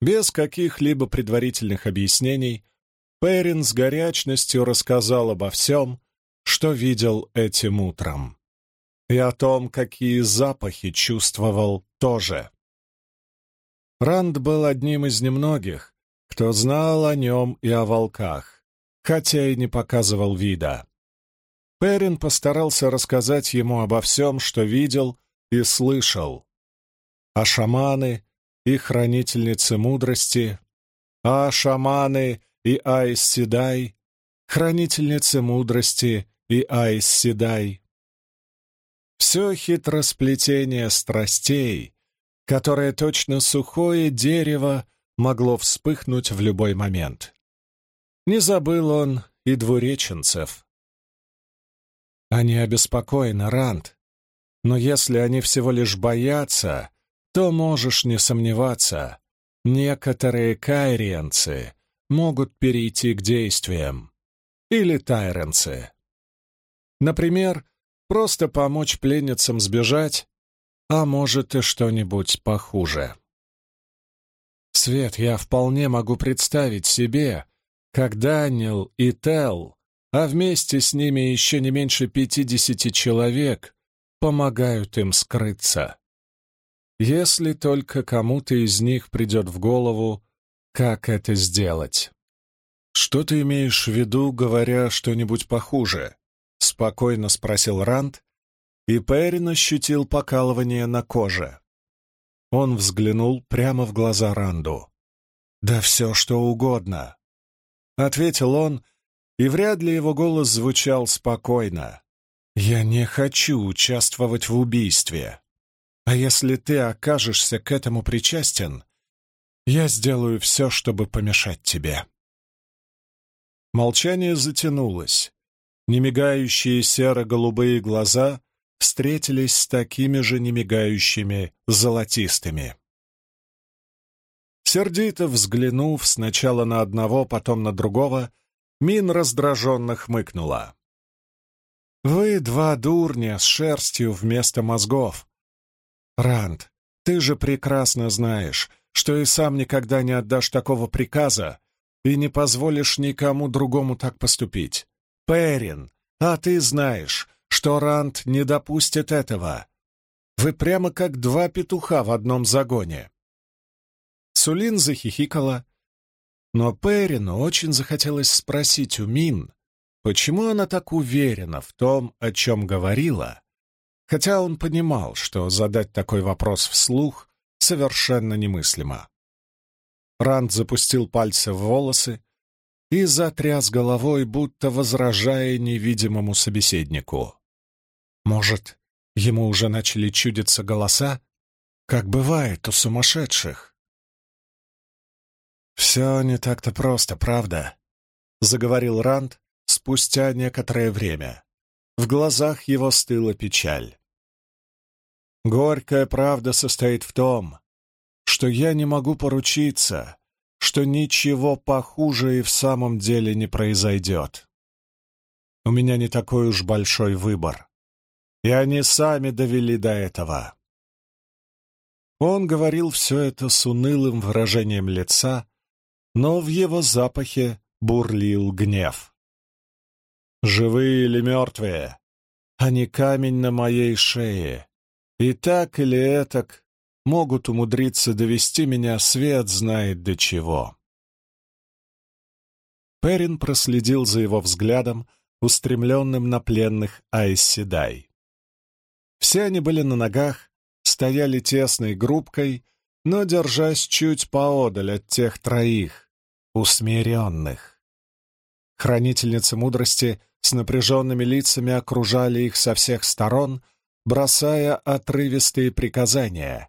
Без каких-либо предварительных объяснений Перин с горячностью рассказал обо всем, что видел этим утром. И о том, какие запахи чувствовал тоже. Ранд был одним из немногих, кто знал о нем и о волках, хотя и не показывал вида. Перин постарался рассказать ему обо всем, что видел и слышал. О шаманы и хранительнице мудрости, о шаманы и Айс Седай, хранительнице мудрости и Айс Седай. Все хитросплетение страстей, которое точно сухое дерево могло вспыхнуть в любой момент. Не забыл он и двуреченцев — они обеспокоены, Ранд. Но если они всего лишь боятся, то можешь не сомневаться. Некоторые кайриенцы могут перейти к действиям. Или тайренцы. Например, просто помочь пленницам сбежать, а может и что-нибудь похуже. Свет, я вполне могу представить себе, как Даниэл и Тел а вместе с ними еще не меньше пятидесяти человек помогают им скрыться. Если только кому-то из них придет в голову, как это сделать. «Что ты имеешь в виду, говоря что-нибудь похуже?» — спокойно спросил Ранд, и Перин ощутил покалывание на коже. Он взглянул прямо в глаза Ранду. «Да все, что угодно», — ответил он, и вряд ли его голос звучал спокойно. «Я не хочу участвовать в убийстве. А если ты окажешься к этому причастен, я сделаю все, чтобы помешать тебе». Молчание затянулось. Немигающие серо-голубые глаза встретились с такими же немигающими золотистыми. Сердито взглянув сначала на одного, потом на другого, Мин раздраженно хмыкнула. «Вы два дурня с шерстью вместо мозгов. Ранд, ты же прекрасно знаешь, что и сам никогда не отдашь такого приказа и не позволишь никому другому так поступить. Перин, а ты знаешь, что Ранд не допустит этого. Вы прямо как два петуха в одном загоне. Сулин захихикала, но Перину очень захотелось спросить у Мин, почему она так уверена в том, о чем говорила, хотя он понимал, что задать такой вопрос вслух совершенно немыслимо. Ранд запустил пальцы в волосы и затряс головой, будто возражая невидимому собеседнику. Может, ему уже начали чудиться голоса, как бывает у сумасшедших? «Все не так-то просто, правда?» — заговорил Ранд спустя некоторое время. В глазах его стыла печаль. «Горькая правда состоит в том, что я не могу поручиться, что ничего похуже и в самом деле не произойдет. У меня не такой уж большой выбор, и они сами довели до этого». Он говорил все это с унылым выражением лица, но в его запахе бурлил гнев. «Живые или мертвые? Они камень на моей шее, и так или этак могут умудриться довести меня свет знает до чего». Перин проследил за его взглядом, устремленным на пленных Айсседай. Все они были на ногах, стояли тесной группкой, но держась чуть поодаль от тех троих, усмиренных. Хранительницы мудрости с напряженными лицами окружали их со всех сторон, бросая отрывистые приказания,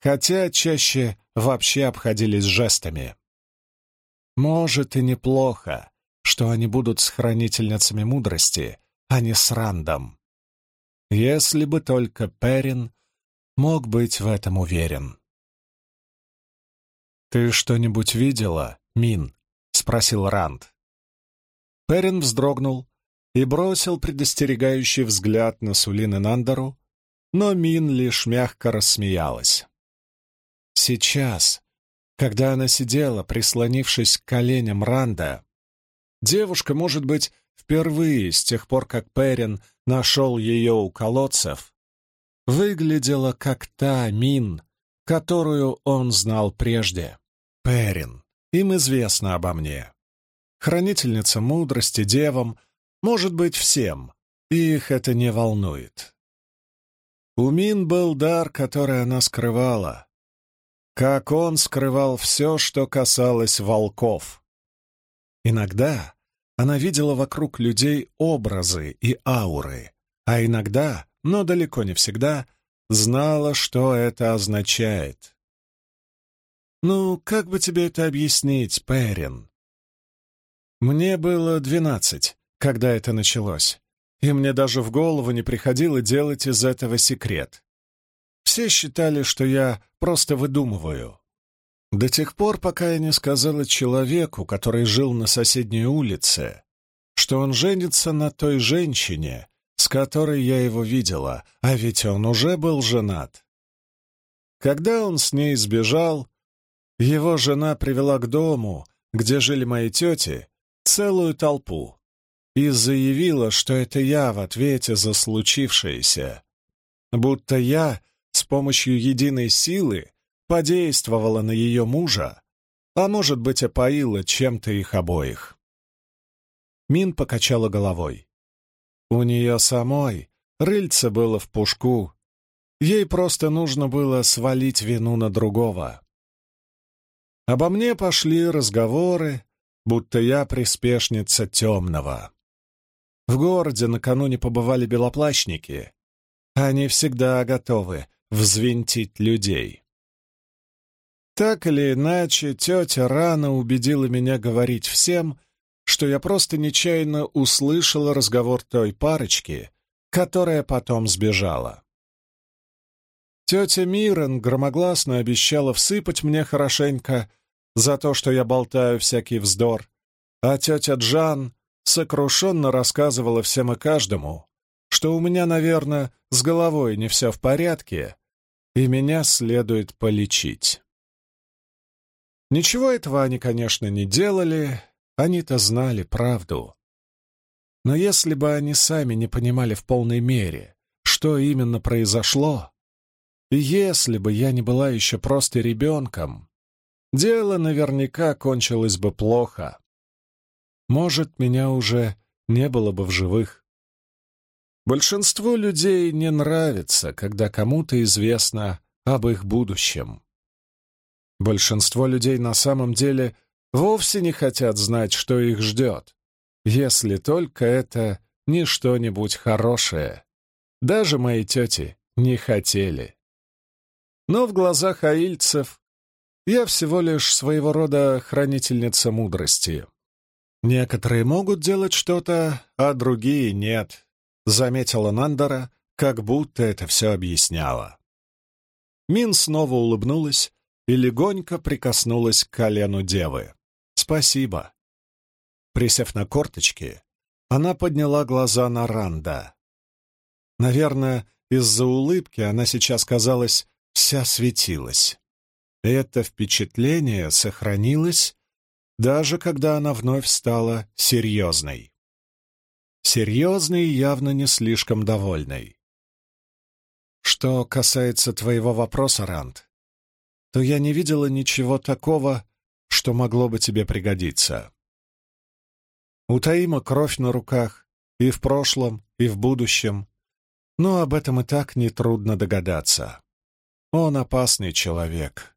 хотя чаще вообще обходились жестами. Может и неплохо, что они будут с хранительницами мудрости, а не с Рандом. Если бы только Перин мог быть в этом уверен. «Ты что-нибудь видела?» Мин?» — спросил Ранд. Перин вздрогнул и бросил предостерегающий взгляд на Сулин и Нандеру, но Мин лишь мягко рассмеялась. Сейчас, когда она сидела, прислонившись к коленям Ранда, девушка, может быть, впервые с тех пор, как Перин нашел ее у колодцев, выглядела как та Мин, которую он знал прежде. Перин. Им известно обо мне. Хранительница мудрости девам, может быть, всем, их это не волнует. У Мин был дар, который она скрывала, как он скрывал все, что касалось волков. Иногда она видела вокруг людей образы и ауры, а иногда, но далеко не всегда, знала, что это означает. «Ну, как бы тебе это объяснить, Перин?» Мне было двенадцать, когда это началось, и мне даже в голову не приходило делать из этого секрет. Все считали, что я просто выдумываю. До тех пор, пока я не сказала человеку, который жил на соседней улице, что он женится на той женщине, с которой я его видела, а ведь он уже был женат. Когда он с ней сбежал, его жена привела к дому, где жили мои тети, целую толпу и заявила, что это я в ответе за случившееся, будто я с помощью единой силы подействовала на ее мужа, а может быть, опоила чем-то их обоих. Мин покачала головой. У нее самой рыльце было в пушку, ей просто нужно было свалить вину на другого. Обо мне пошли разговоры, будто я приспешница темного. В городе накануне побывали белоплащники. Они всегда готовы взвинтить людей. Так или иначе, тетя рано убедила меня говорить всем, что я просто нечаянно услышала разговор той парочки, которая потом сбежала. Тетя Мирен громогласно обещала всыпать мне хорошенько за то, что я болтаю всякий вздор, а тетя Джан сокрушенно рассказывала всем и каждому, что у меня, наверное, с головой не все в порядке, и меня следует полечить. Ничего этого они, конечно, не делали, они-то знали правду. Но если бы они сами не понимали в полной мере, что именно произошло, и если бы я не была еще просто ребенком, дело наверняка кончилось бы плохо. Может, меня уже не было бы в живых. Большинству людей не нравится, когда кому-то известно об их будущем. Большинство людей на самом деле вовсе не хотят знать, что их ждет, если только это не что-нибудь хорошее. Даже мои тети не хотели. Но в глазах аильцев я всего лишь своего рода хранительница мудрости. Некоторые могут делать что-то, а другие нет, заметила Нандара, как будто это все объясняло. Мин снова улыбнулась и легонько прикоснулась к колену девы. «Спасибо». Присев на корточки, она подняла глаза на Ранда. Наверное, из-за улыбки она сейчас казалась вся светилась. Это впечатление сохранилось, даже когда она вновь стала серьезной. Серьезной и явно не слишком довольной. Что касается твоего вопроса, Ранд, то я не видела ничего такого, что могло бы тебе пригодиться. У Таима кровь на руках и в прошлом, и в будущем, но об этом и так нетрудно догадаться. Он опасный человек.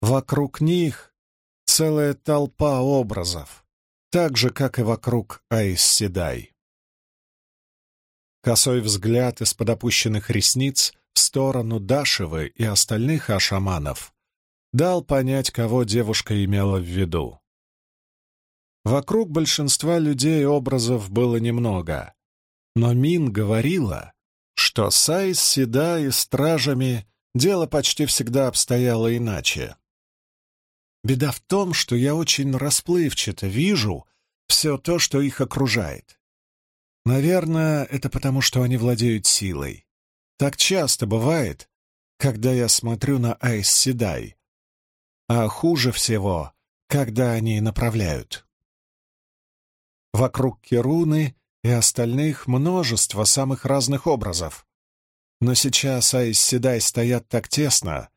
Вокруг них целая толпа образов, так же, как и вокруг Айс Седай. Косой взгляд из-под опущенных ресниц в сторону Дашевы и остальных ашаманов дал понять, кого девушка имела в виду. Вокруг большинства людей образов было немного, но Мин говорила, что с Айс Седай и стражами дело почти всегда обстояло иначе. Беда в том, что я очень расплывчато вижу все то, что их окружает. Наверное, это потому, что они владеют силой. Так часто бывает, когда я смотрю на Айс Седай. А хуже всего, когда они направляют. Вокруг Керуны и остальных множество самых разных образов. Но сейчас Айс Седай стоят так тесно,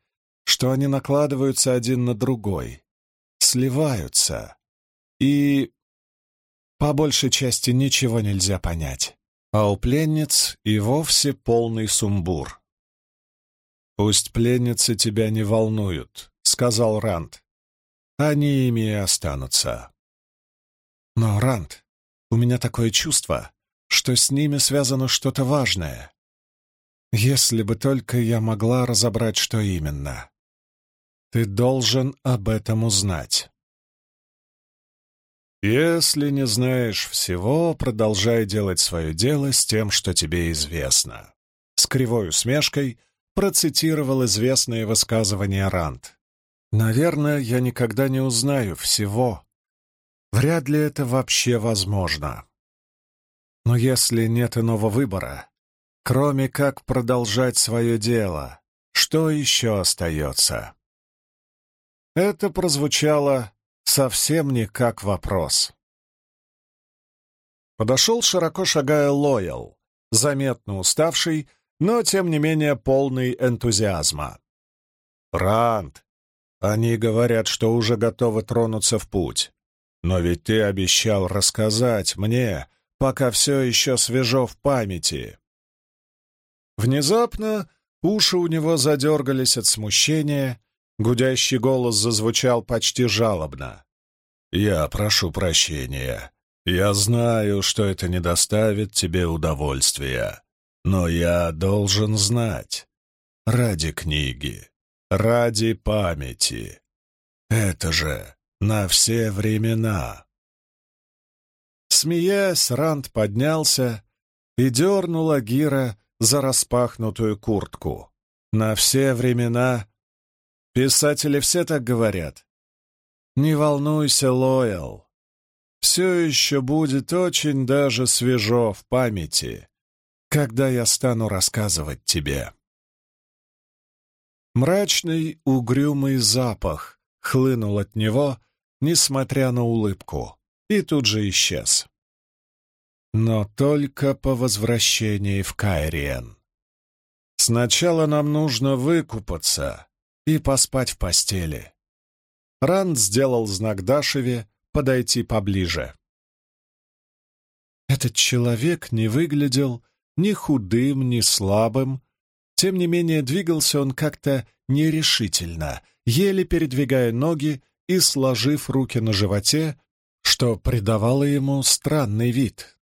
что они накладываются один на другой, сливаются, и по большей части ничего нельзя понять, а у пленниц и вовсе полный сумбур. «Пусть пленницы тебя не волнуют», — сказал Ранд. «Они ими и останутся». «Но, Ранд, у меня такое чувство, что с ними связано что-то важное. Если бы только я могла разобрать, что именно. Ты должен об этом узнать. Если не знаешь всего, продолжай делать свое дело с тем, что тебе известно. С кривой усмешкой процитировал известное высказывание Ранд. Наверное, я никогда не узнаю всего. Вряд ли это вообще возможно. Но если нет иного выбора, Кроме как продолжать свое дело, что еще остается? Это прозвучало совсем не как вопрос. Подошел широко шагая Лоял, заметно уставший, но тем не менее полный энтузиазма. «Ранд, они говорят, что уже готовы тронуться в путь. Но ведь ты обещал рассказать мне, пока все еще свежо в памяти. Внезапно уши у него задергались от смущения, гудящий голос зазвучал почти жалобно. «Я прошу прощения. Я знаю, что это не доставит тебе удовольствия, но я должен знать. Ради книги, ради памяти. Это же на все времена». Смеясь, Ранд поднялся и дернул Агира за распахнутую куртку. На все времена писатели все так говорят. Не волнуйся, Лоял. Все еще будет очень даже свежо в памяти, когда я стану рассказывать тебе. Мрачный, угрюмый запах хлынул от него, несмотря на улыбку, и тут же исчез. Но только по возвращении в Кайриен. Сначала нам нужно выкупаться и поспать в постели. Ранд сделал знак Дашеве подойти поближе. Этот человек не выглядел ни худым, ни слабым. Тем не менее, двигался он как-то нерешительно, еле передвигая ноги и сложив руки на животе, что придавало ему странный вид.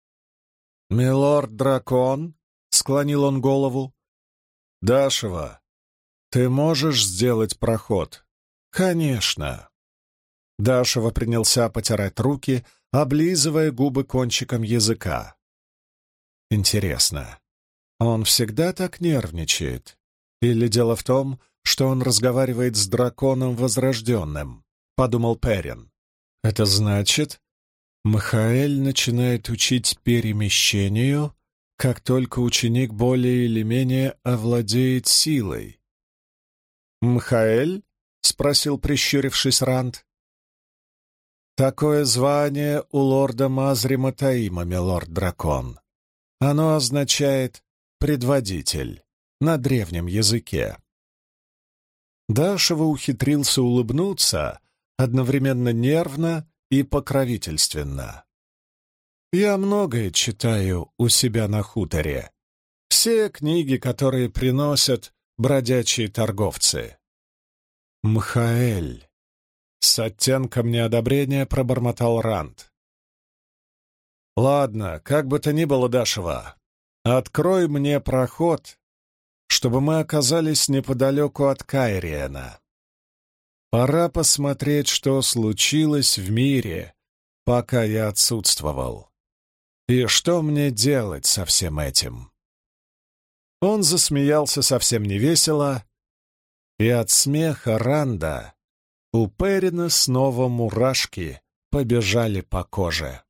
«Милорд-дракон?» — склонил он голову. «Дашева, ты можешь сделать проход?» «Конечно». Дашева принялся потирать руки, облизывая губы кончиком языка. Интересно, он всегда так нервничает? Или дело в том, что он разговаривает с драконом возрожденным? Подумал Перин. Это значит, Михаэль начинает учить перемещению, как только ученик более или менее овладеет силой. «Мхаэль?» — спросил, прищурившись Ранд. «Такое звание у лорда Мазрима Таима, милорд-дракон. Оно означает «предводитель» на древнем языке. Дашева ухитрился улыбнуться, одновременно нервно и покровительственно. «Я многое читаю у себя на хуторе. Все книги, которые приносят бродячие торговцы». «Мхаэль», — с оттенком неодобрения пробормотал Ранд. Ладно, как бы то ни было, Дашева, открой мне проход, чтобы мы оказались неподалеку от Кайриена. Пора посмотреть, что случилось в мире, пока я отсутствовал. И что мне делать со всем этим? Он засмеялся совсем невесело, и от смеха Ранда у Перина снова мурашки побежали по коже.